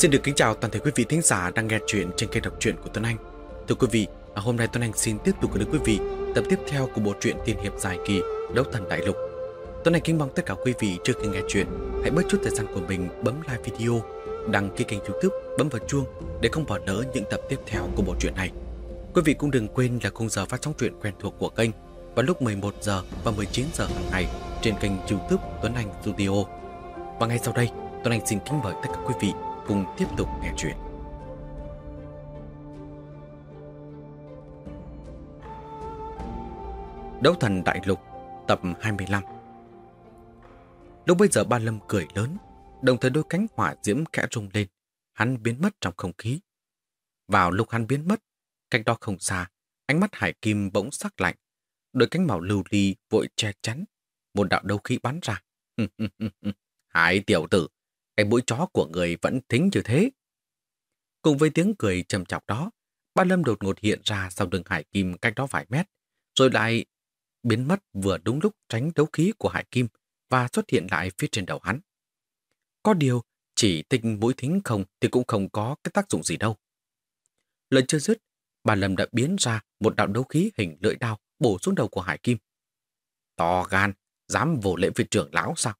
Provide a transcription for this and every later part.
Xin được kính chào toàn thể quý vị thính giả đang nghe chuyện trên kênh đọc truyện của Tuấn Anh. Thưa quý vị, à, hôm nay Tuấn Anh xin tiếp tục gửi đến quý vị tập tiếp theo của bộ truyện tiên hiệp dài kỳ Đấu Thần Đại Lục. Tuấn Anh kính mong tất cả quý vị trước khi nghe chuyện hãy bớt chút thời gian của mình bấm like video, đăng ký kênh youtube, bấm vào chuông để không bỏ lỡ những tập tiếp theo của bộ truyện này. Quý vị cũng đừng quên là khung giờ phát sóng truyện quen thuộc của kênh vào lúc 11 giờ và 19 giờ hàng ngày trên kênh youtube Tuấn Anh Studio. Và ngay sau đây, Tuấn Anh xin kính mời tất cả quý vị cùng tiếp tục nghe chuyện. Đấu thần đại lục tập 25 Lúc bây giờ ba Lâm cười lớn, đồng thời đôi cánh hỏa diễm khẽ rung lên, hắn biến mất trong không khí. Vào lúc hắn biến mất, cách đó không xa, ánh mắt hải kim bỗng sắc lạnh, đôi cánh màu lưu ly vội che chắn, một đạo đấu khí bắn ra. Hải tiểu tử, cái mũi chó của người vẫn thính như thế. Cùng với tiếng cười trầm chọc đó, ba lâm đột ngột hiện ra sau đường hải kim cách đó vài mét, rồi lại biến mất vừa đúng lúc tránh đấu khí của hải kim và xuất hiện lại phía trên đầu hắn. Có điều, chỉ tinh mũi thính không thì cũng không có cái tác dụng gì đâu. Lần chưa dứt, bà Lâm đã biến ra một đạo đấu khí hình lưỡi đao bổ xuống đầu của Hải Kim. To gan, dám vô lễ với trưởng lão sao?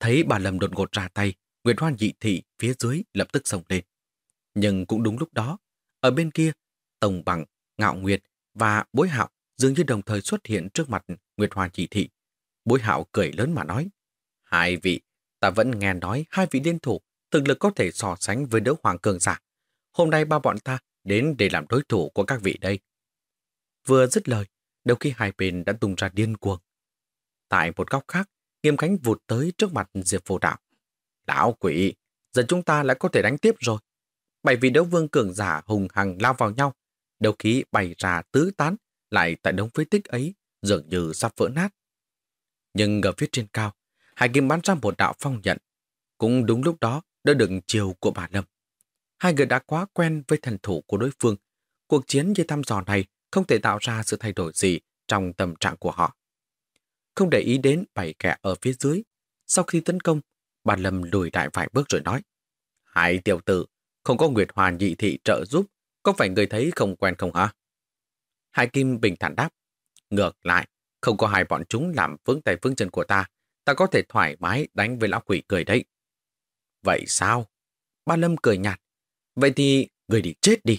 Thấy bà Lâm đột ngột ra tay, Nguyệt Hoan dị thị phía dưới lập tức sông lên. Nhưng cũng đúng lúc đó, ở bên kia, Tổng Bằng, Ngạo Nguyệt và Bối Hạo dường như đồng thời xuất hiện trước mặt Nguyệt Hoan dị thị. Bối Hạo cười lớn mà nói, Hai vị, ta vẫn nghe nói hai vị liên thủ, thực lực có thể so sánh với đấu hoàng cường giả. Hôm nay ba bọn ta đến để làm đối thủ của các vị đây. Vừa dứt lời, đầu khi hai bên đã tung ra điên cuồng. Tại một góc khác, Nghiêm Khánh vụt tới trước mặt Diệp Vô Đạo. Lão quỷ, giờ chúng ta lại có thể đánh tiếp rồi. Bảy vị đấu vương cường giả hùng hằng lao vào nhau, đấu khí bày ra tứ tán, lại tại đống phế tích ấy, dường như sắp vỡ nát. Nhưng ở phía trên cao, Hải Kim bắn ra một đạo phong nhận. Cũng đúng lúc đó, đã đựng chiều của bà Lâm. Hai người đã quá quen với thần thủ của đối phương. Cuộc chiến như thăm dò này không thể tạo ra sự thay đổi gì trong tâm trạng của họ. Không để ý đến bảy kẻ ở phía dưới. Sau khi tấn công, Bàn Lâm lùi lại vài bước rồi nói. Hai tiểu tử, không có Nguyệt Hoàn nhị thị trợ giúp, có phải người thấy không quen không hả? Hải Kim bình thản đáp. Ngược lại, không có hai bọn chúng làm vướng tay vướng chân của ta, ta có thể thoải mái đánh với lão quỷ cười đấy. Vậy sao? Ba Lâm cười nhạt. Vậy thì người đi chết đi.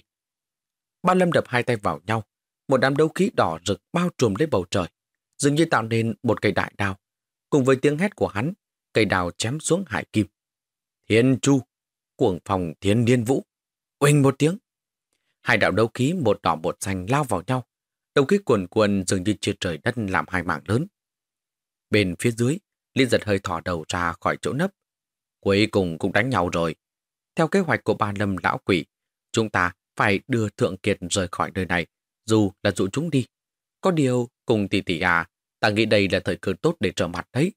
Ba Lâm đập hai tay vào nhau. Một đám đấu khí đỏ rực bao trùm lấy bầu trời. Dường như tạo nên một cây đại đao. Cùng với tiếng hét của hắn, cây đào chém xuống hải kim. Thiên chu, cuồng phòng thiên niên vũ. Oanh một tiếng. Hai đạo đấu khí một đỏ một xanh lao vào nhau. Đấu khí cuồn cuộn dường như chia trời đất làm hai mảng lớn. Bên phía dưới, Liên giật hơi thỏ đầu ra khỏi chỗ nấp. Cuối cùng cũng đánh nhau rồi. Theo kế hoạch của ba lâm lão quỷ, chúng ta phải đưa Thượng Kiệt rời khỏi nơi này, dù là dụ chúng đi. Có điều, cùng tỷ tỷ à, ta nghĩ đây là thời cơ tốt để trở mặt đấy.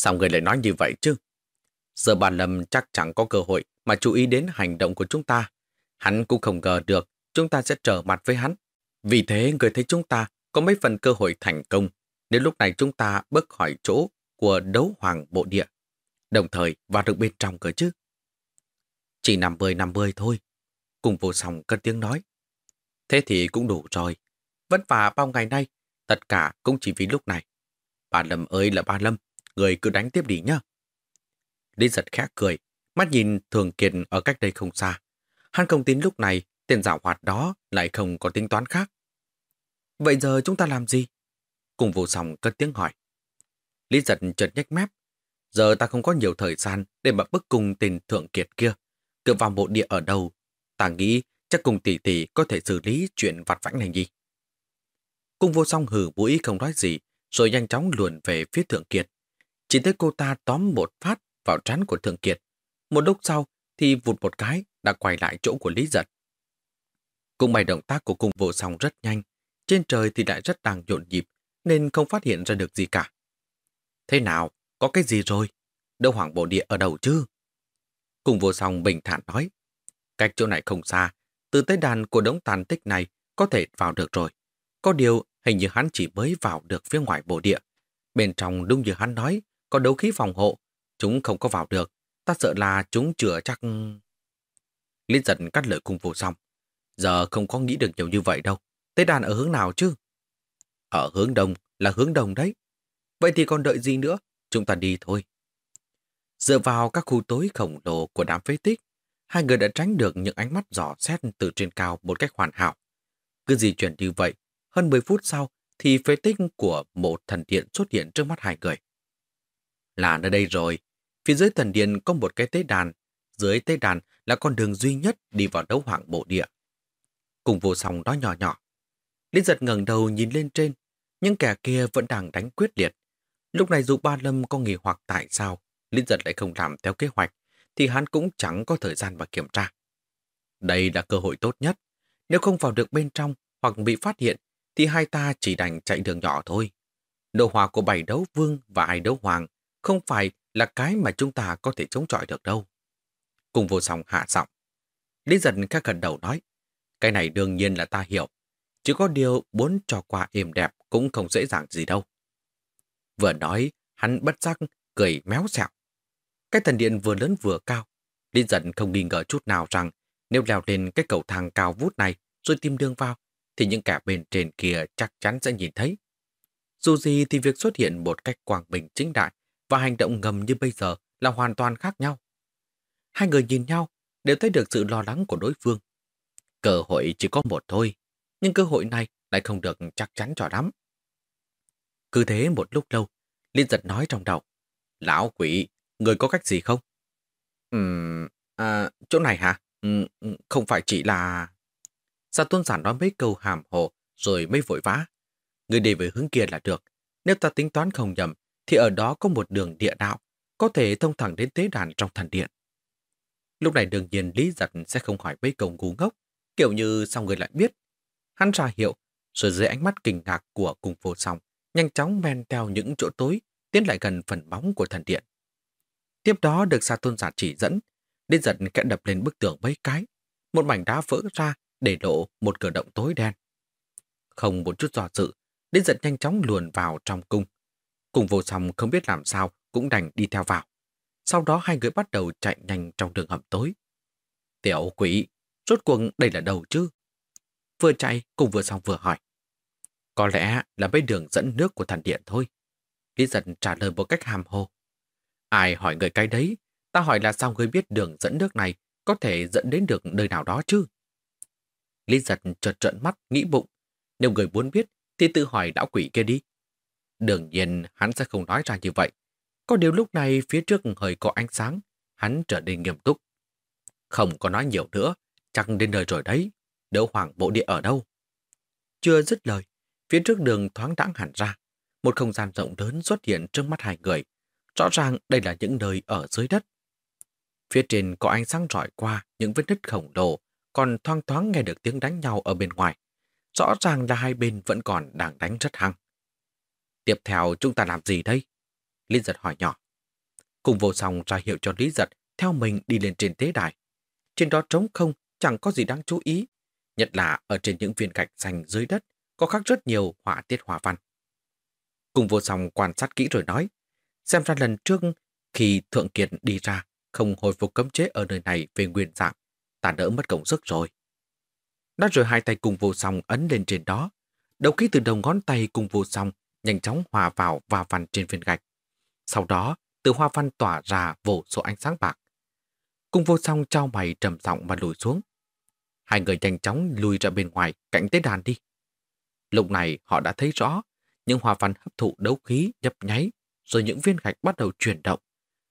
Sao người lại nói như vậy chứ? Giờ bà Lâm chắc chẳng có cơ hội mà chú ý đến hành động của chúng ta. Hắn cũng không ngờ được chúng ta sẽ trở mặt với hắn. Vì thế người thấy chúng ta có mấy phần cơ hội thành công nếu lúc này chúng ta bước khỏi chỗ của đấu hoàng bộ địa, đồng thời vào được bên trong cơ chứ. Chỉ 50-50 thôi. Cùng vô song cất tiếng nói. Thế thì cũng đủ rồi. Vất vả bao ngày nay, tất cả cũng chỉ vì lúc này. Bà Lâm ơi là bà Lâm, người cứ đánh tiếp đi nhá. Lý giật khẽ cười, mắt nhìn Thường Kiệt ở cách đây không xa. Hắn không tin lúc này tên giả hoạt đó lại không có tính toán khác. Vậy giờ chúng ta làm gì? Cùng vô song cất tiếng hỏi. Lý giật chợt nhếch mép. Giờ ta không có nhiều thời gian để mà bức cùng tên Thượng Kiệt kia. Cựa vào bộ địa ở đâu? Ta nghĩ chắc cùng tỷ tỷ có thể xử lý chuyện vặt vãnh này gì. Cung vô song hử mũi không nói gì, rồi nhanh chóng luồn về phía Thượng Kiệt. Chỉ thấy cô ta tóm một phát vào trán của Thượng Kiệt. Một lúc sau thì vụt một cái đã quay lại chỗ của Lý Giật. Cùng bài động tác của cung vô song rất nhanh, trên trời thì lại rất đang nhộn nhịp, nên không phát hiện ra được gì cả. Thế nào? Có cái gì rồi? Đâu hoàng bộ địa ở đâu chứ? Cùng vô song bình thản nói. Cách chỗ này không xa, từ tới đàn của đống tàn tích này có thể vào được rồi. Có điều, hình như hắn chỉ mới vào được phía ngoài bộ địa. Bên trong đúng như hắn nói, có đấu khí phòng hộ, chúng không có vào được. ta sợ là chúng chữa chắc... Lý giật cắt lời cung vô xong. Giờ không có nghĩ được nhiều như vậy đâu. Tế đàn ở hướng nào chứ? Ở hướng đông là hướng đông đấy. Vậy thì còn đợi gì nữa? Chúng ta đi thôi. Dựa vào các khu tối khổng lồ của đám phế tích, hai người đã tránh được những ánh mắt giỏ xét từ trên cao một cách hoàn hảo. Cứ di chuyển như vậy, hơn 10 phút sau thì phế tích của một thần điện xuất hiện trước mắt hai người. Là nơi đây rồi, phía dưới thần điện có một cái tế đàn, dưới tế đàn là con đường duy nhất đi vào đấu hoàng bộ địa. Cùng vô song đó nhỏ nhỏ. Lý giật ngẩng đầu nhìn lên trên, nhưng kẻ kia vẫn đang đánh quyết liệt. Lúc này dù ba lâm có nghỉ hoặc tại sao Lý giật lại không làm theo kế hoạch, thì hắn cũng chẳng có thời gian mà kiểm tra. Đây là cơ hội tốt nhất. Nếu không vào được bên trong hoặc bị phát hiện, thì hai ta chỉ đành chạy đường nhỏ thôi. Đồ hòa của bảy đấu vương và hai đấu hoàng không phải là cái mà chúng ta có thể chống chọi được đâu. Cùng vô song hạ giọng. Lý giật các gần đầu nói, cái này đương nhiên là ta hiểu. Chỉ có điều muốn cho qua êm đẹp cũng không dễ dàng gì đâu. Vừa nói, hắn bất giác, cười méo xẹo. Cái thần điện vừa lớn vừa cao. Lý dần không nghi ngờ chút nào rằng nếu leo lên cái cầu thang cao vút này rồi tìm đường vào, thì những kẻ bên trên kia chắc chắn sẽ nhìn thấy. Dù gì thì việc xuất hiện một cách quang bình chính đại và hành động ngầm như bây giờ là hoàn toàn khác nhau. Hai người nhìn nhau đều thấy được sự lo lắng của đối phương. Cơ hội chỉ có một thôi, nhưng cơ hội này lại không được chắc chắn cho lắm. Cứ thế một lúc lâu, Liên giật nói trong đầu. Lão quỷ, người có cách gì không? Ừm, à, chỗ này hả? Ừm, không phải chỉ là... Sa tôn giản nói mấy câu hàm hồ rồi mới vội vã. Người đi về hướng kia là được. Nếu ta tính toán không nhầm, thì ở đó có một đường địa đạo, có thể thông thẳng đến tế đàn trong thần điện. Lúc này đương nhiên Lý Giật sẽ không hỏi mấy câu ngu ngốc, kiểu như sao người lại biết. Hắn ra hiệu, rồi dưới ánh mắt kinh ngạc của cùng vô song, nhanh chóng men theo những chỗ tối, tiến lại gần phần bóng của thần điện. Tiếp đó được Sa Tôn Giả chỉ dẫn, Lý giật kẽ đập lên bức tường mấy cái. Một mảnh đá vỡ ra để lộ một cửa động tối đen. Không một chút do dự, Lý giật nhanh chóng luồn vào trong cung. Cùng vô song không biết làm sao cũng đành đi theo vào. Sau đó hai người bắt đầu chạy nhanh trong đường hầm tối. Tiểu quỷ, rốt cuộc đây là đầu chứ? Vừa chạy cùng vừa xong vừa hỏi. Có lẽ là mấy đường dẫn nước của thần điện thôi. Lý giật trả lời một cách hàm hồ. Ai hỏi người cái đấy, ta hỏi là sao người biết đường dẫn nước này có thể dẫn đến được nơi nào đó chứ? Lý giật trợt trợn mắt, nghĩ bụng. Nếu người muốn biết, thì tự hỏi đạo quỷ kia đi. Đương nhiên, hắn sẽ không nói ra như vậy. Có điều lúc này phía trước hơi có ánh sáng, hắn trở nên nghiêm túc. Không có nói nhiều nữa, chắc đến nơi rồi đấy. Đỡ hoàng bộ địa ở đâu? Chưa dứt lời, phía trước đường thoáng đãng hẳn ra. Một không gian rộng lớn xuất hiện trước mắt hai người, Rõ ràng đây là những nơi ở dưới đất. Phía trên có ánh sáng rọi qua những vết nứt khổng lồ, còn thoang thoáng nghe được tiếng đánh nhau ở bên ngoài. Rõ ràng là hai bên vẫn còn đang đánh rất hăng. Tiếp theo chúng ta làm gì đây? Lý giật hỏi nhỏ. Cùng vô song ra hiệu cho Lý giật theo mình đi lên trên tế đài. Trên đó trống không, chẳng có gì đáng chú ý. Nhất là ở trên những viên gạch xanh dưới đất có khắc rất nhiều họa tiết hòa văn. Cùng vô song quan sát kỹ rồi nói, Xem ra lần trước khi Thượng Kiệt đi ra không hồi phục cấm chế ở nơi này về nguyên dạng, ta đỡ mất công sức rồi. Đã rồi hai tay cùng vô song ấn lên trên đó. Đầu khí từ đầu ngón tay cùng vô song nhanh chóng hòa vào và văn trên viên gạch. Sau đó, từ hoa văn tỏa ra vô số ánh sáng bạc. Cung vô song trao mày trầm giọng và lùi xuống. Hai người nhanh chóng lùi ra bên ngoài cạnh tế đàn đi. Lúc này họ đã thấy rõ những hoa văn hấp thụ đấu khí nhấp nháy rồi những viên gạch bắt đầu chuyển động.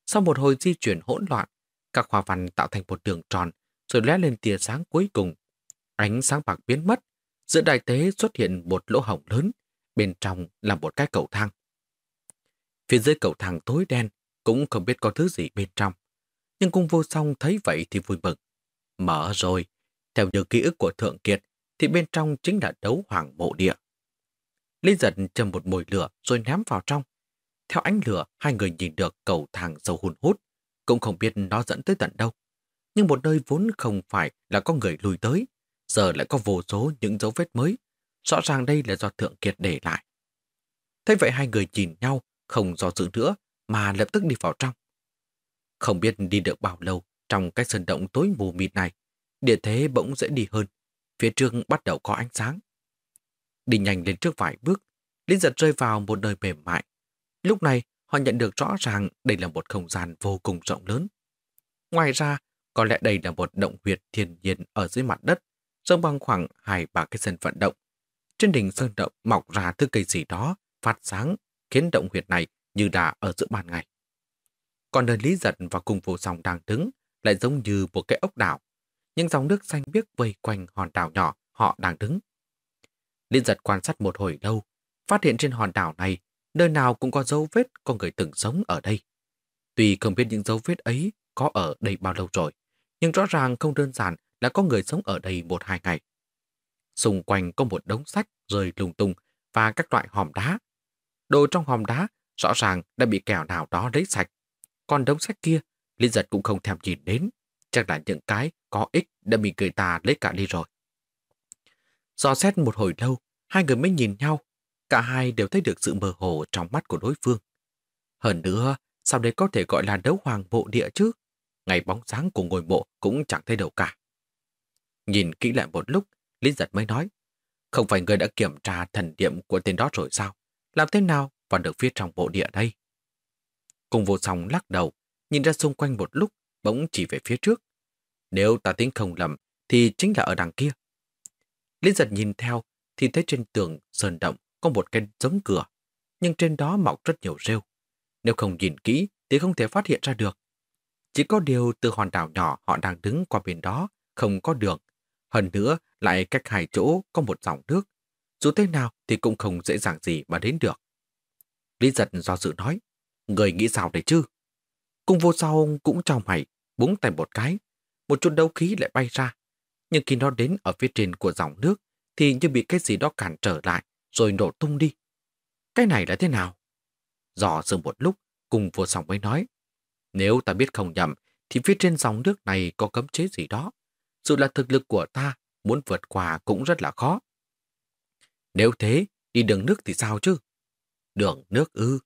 Sau một hồi di chuyển hỗn loạn, các hoa văn tạo thành một đường tròn, rồi lóe lên tia sáng cuối cùng. Ánh sáng bạc biến mất, giữa đại tế xuất hiện một lỗ hổng lớn, bên trong là một cái cầu thang. Phía dưới cầu thang tối đen, cũng không biết có thứ gì bên trong. Nhưng cung vô song thấy vậy thì vui mừng. Mở rồi, theo như ký ức của Thượng Kiệt, thì bên trong chính là đấu hoàng mộ địa. Lý giật châm một mồi lửa rồi ném vào trong. Theo ánh lửa, hai người nhìn được cầu thang sâu hùn hút, cũng không biết nó dẫn tới tận đâu. Nhưng một nơi vốn không phải là có người lùi tới, giờ lại có vô số những dấu vết mới. Rõ ràng đây là do Thượng Kiệt để lại. Thế vậy hai người nhìn nhau, không do dự nữa, mà lập tức đi vào trong. Không biết đi được bao lâu trong cái sân động tối mù mịt này, địa thế bỗng dễ đi hơn. Phía trước bắt đầu có ánh sáng. Đi nhanh lên trước vài bước, Linh giật rơi vào một nơi mềm mại. Lúc này, họ nhận được rõ ràng đây là một không gian vô cùng rộng lớn. Ngoài ra, có lẽ đây là một động huyệt thiên nhiên ở dưới mặt đất, rộng bằng khoảng hai ba cái sân vận động. Trên đỉnh sơn động mọc ra thứ cây gì đó, phát sáng, khiến động huyệt này như đã ở giữa ban ngày. Còn nơi Lý Giật và cùng vô song đang đứng lại giống như một cái ốc đảo. Những dòng nước xanh biếc vây quanh hòn đảo nhỏ họ đang đứng. Lý Giật quan sát một hồi lâu, phát hiện trên hòn đảo này, nơi nào cũng có dấu vết con người từng sống ở đây. Tuy không biết những dấu vết ấy có ở đây bao lâu rồi, nhưng rõ ràng không đơn giản là có người sống ở đây một hai ngày. Xung quanh có một đống sách rơi lung tung và các loại hòm đá. Đồ trong hòm đá rõ ràng đã bị kẻo nào đó lấy sạch. Còn đống sách kia, Lý Giật cũng không thèm nhìn đến. Chắc là những cái có ích đã bị người ta lấy cả đi rồi. Do xét một hồi lâu, hai người mới nhìn nhau. Cả hai đều thấy được sự mơ hồ trong mắt của đối phương. Hơn nữa, sao đây có thể gọi là đấu hoàng bộ địa chứ? Ngày bóng sáng của ngôi mộ cũng chẳng thấy đâu cả. Nhìn kỹ lại một lúc, Lý Giật mới nói, không phải người đã kiểm tra thần điểm của tên đó rồi sao? Làm thế nào vào được phía trong bộ địa đây? Cùng vô song lắc đầu, nhìn ra xung quanh một lúc, bỗng chỉ về phía trước. Nếu ta tính không lầm, thì chính là ở đằng kia. Lý giật nhìn theo, thì thấy trên tường sơn động có một cái giống cửa, nhưng trên đó mọc rất nhiều rêu. Nếu không nhìn kỹ thì không thể phát hiện ra được. Chỉ có điều từ hòn đảo nhỏ họ đang đứng qua bên đó, không có đường. Hơn nữa, lại cách hai chỗ có một dòng nước. Dù thế nào thì cũng không dễ dàng gì mà đến được. Lý giật do dự nói, người nghĩ sao đấy chứ? Cung vô sau cũng trao mày, búng tay một cái. Một chút đấu khí lại bay ra. Nhưng khi nó đến ở phía trên của dòng nước, thì như bị cái gì đó cản trở lại, rồi nổ tung đi. Cái này là thế nào? Dò dừng một lúc, cùng vô song mới nói. Nếu ta biết không nhầm, thì phía trên dòng nước này có cấm chế gì đó. Dù là thực lực của ta, muốn vượt qua cũng rất là khó. Nếu thế, đi đường nước thì sao chứ? Đường nước ư?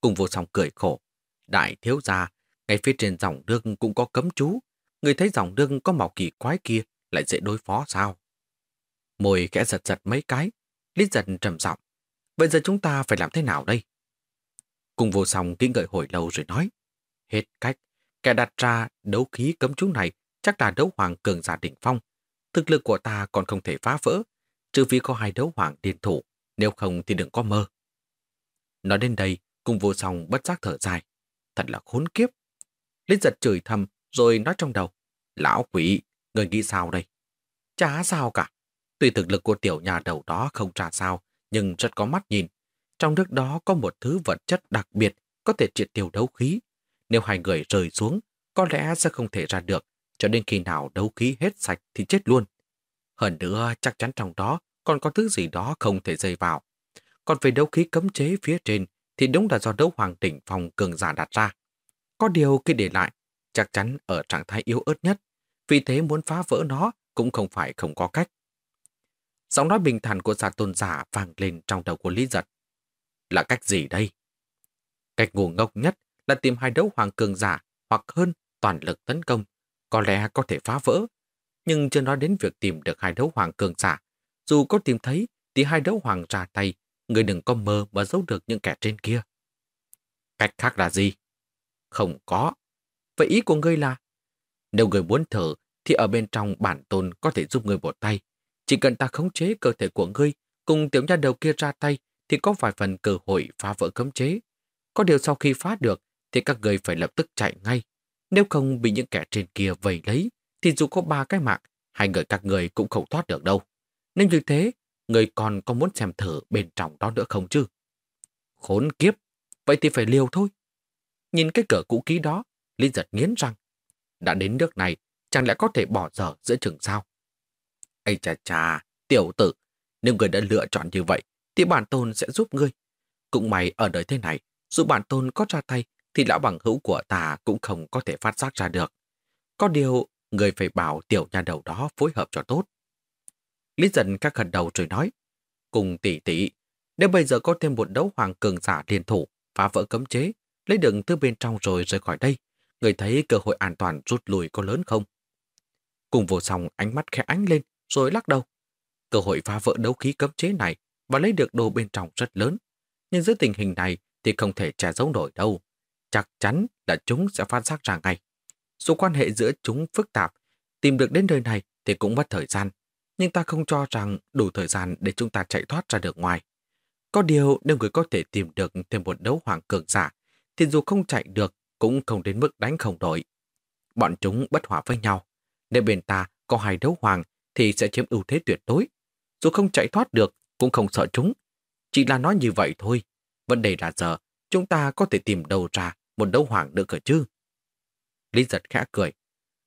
Cùng vô song cười khổ. Đại thiếu gia, ngay phía trên dòng nước cũng có cấm chú. Người thấy dòng nước có màu kỳ quái kia lại dễ đối phó sao? Môi kẽ giật giật mấy cái, Lý giật trầm giọng. Bây giờ chúng ta phải làm thế nào đây? Cùng vô song kỹ ngợi hồi lâu rồi nói. Hết cách, kẻ đặt ra đấu khí cấm chú này chắc là đấu hoàng cường giả đỉnh phong. Thực lực của ta còn không thể phá vỡ, trừ vì có hai đấu hoàng điên thủ, nếu không thì đừng có mơ. Nói đến đây, cùng vô song bất giác thở dài. Thật là khốn kiếp. Linh giật chửi thầm rồi nói trong đầu. Lão quỷ, người nghĩ sao đây? Chả sao cả. Tuy thực lực của tiểu nhà đầu đó không trả sao, nhưng rất có mắt nhìn. Trong nước đó có một thứ vật chất đặc biệt có thể triệt tiêu đấu khí. Nếu hai người rơi xuống, có lẽ sẽ không thể ra được, cho đến khi nào đấu khí hết sạch thì chết luôn. Hơn nữa, chắc chắn trong đó còn có thứ gì đó không thể dây vào. Còn về đấu khí cấm chế phía trên thì đúng là do đấu hoàng đỉnh phòng cường giả đặt ra. Có điều khi để lại, chắc chắn ở trạng thái yếu ớt nhất, vì thế muốn phá vỡ nó cũng không phải không có cách. Giọng nói bình thản của giả tôn giả vang lên trong đầu của Lý Giật. Là cách gì đây? Cách ngu ngốc nhất là tìm hai đấu hoàng cường giả hoặc hơn toàn lực tấn công, có lẽ có thể phá vỡ. Nhưng chưa nói đến việc tìm được hai đấu hoàng cường giả. Dù có tìm thấy thì hai đấu hoàng ra tay người đừng có mơ mà giấu được những kẻ trên kia. Cách khác là gì? Không có. Vậy ý của ngươi là, nếu người muốn thử, thì ở bên trong bản tôn có thể giúp người một tay. Chỉ cần ta khống chế cơ thể của ngươi, cùng tiểu nha đầu kia ra tay, thì có vài phần cơ hội phá vỡ cấm chế. Có điều sau khi phá được, thì các người phải lập tức chạy ngay. Nếu không bị những kẻ trên kia vây lấy, thì dù có ba cái mạng, hai người các người cũng không thoát được đâu. Nên như thế, người còn có muốn xem thử bên trong đó nữa không chứ? Khốn kiếp, vậy thì phải liều thôi. Nhìn cái cửa cũ kỹ đó, Lý giật nghiến răng. Đã đến nước này, chẳng lẽ có thể bỏ dở giữa chừng sao? Ây chà chà, tiểu tử, nếu người đã lựa chọn như vậy, thì bản tôn sẽ giúp ngươi. Cũng may ở đời thế này, dù bản tôn có ra tay, thì lão bằng hữu của ta cũng không có thể phát giác ra được. Có điều, người phải bảo tiểu nhà đầu đó phối hợp cho tốt. Lý dần các gần đầu rồi nói, cùng tỷ tỷ, nếu bây giờ có thêm một đấu hoàng cường giả liên thủ, phá vỡ cấm chế, lấy đựng từ bên trong rồi rời khỏi đây, người thấy cơ hội an toàn rút lui có lớn không? Cùng vô song ánh mắt khẽ ánh lên, rồi lắc đầu. Cơ hội phá vỡ đấu khí cấm chế này và lấy được đồ bên trong rất lớn. Nhưng dưới tình hình này thì không thể che giấu nổi đâu. Chắc chắn là chúng sẽ phát giác ra ngay. Dù quan hệ giữa chúng phức tạp, tìm được đến nơi này thì cũng mất thời gian. Nhưng ta không cho rằng đủ thời gian để chúng ta chạy thoát ra được ngoài. Có điều nếu người có thể tìm được thêm một đấu hoàng cường giả, thì dù không chạy được cũng không đến mức đánh không đổi. Bọn chúng bất hòa với nhau. Nếu bên ta có hai đấu hoàng thì sẽ chiếm ưu thế tuyệt đối. Dù không chạy thoát được cũng không sợ chúng. Chỉ là nói như vậy thôi. Vấn đề là giờ chúng ta có thể tìm đâu ra một đấu hoàng được cơ chứ. Lý giật khẽ cười.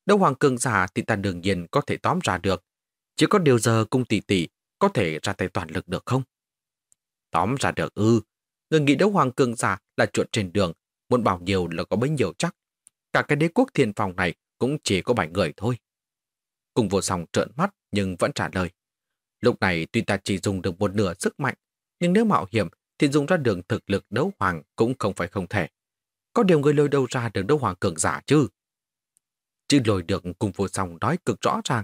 Đấu hoàng cường giả thì ta đương nhiên có thể tóm ra được. Chỉ có điều giờ cung tỷ tỷ có thể ra tay toàn lực được không? Tóm ra được ư. Người nghĩ đấu hoàng cường giả là chuột trên đường, muốn bảo nhiều là có bấy nhiêu chắc. Cả cái đế quốc thiên phòng này cũng chỉ có bảy người thôi. Cùng vô song trợn mắt nhưng vẫn trả lời. Lúc này tuy ta chỉ dùng được một nửa sức mạnh, nhưng nếu mạo hiểm thì dùng ra đường thực lực đấu hoàng cũng không phải không thể. Có điều người lôi đâu ra được đấu hoàng cường giả chứ? Chứ lôi được cùng vô song nói cực rõ ràng.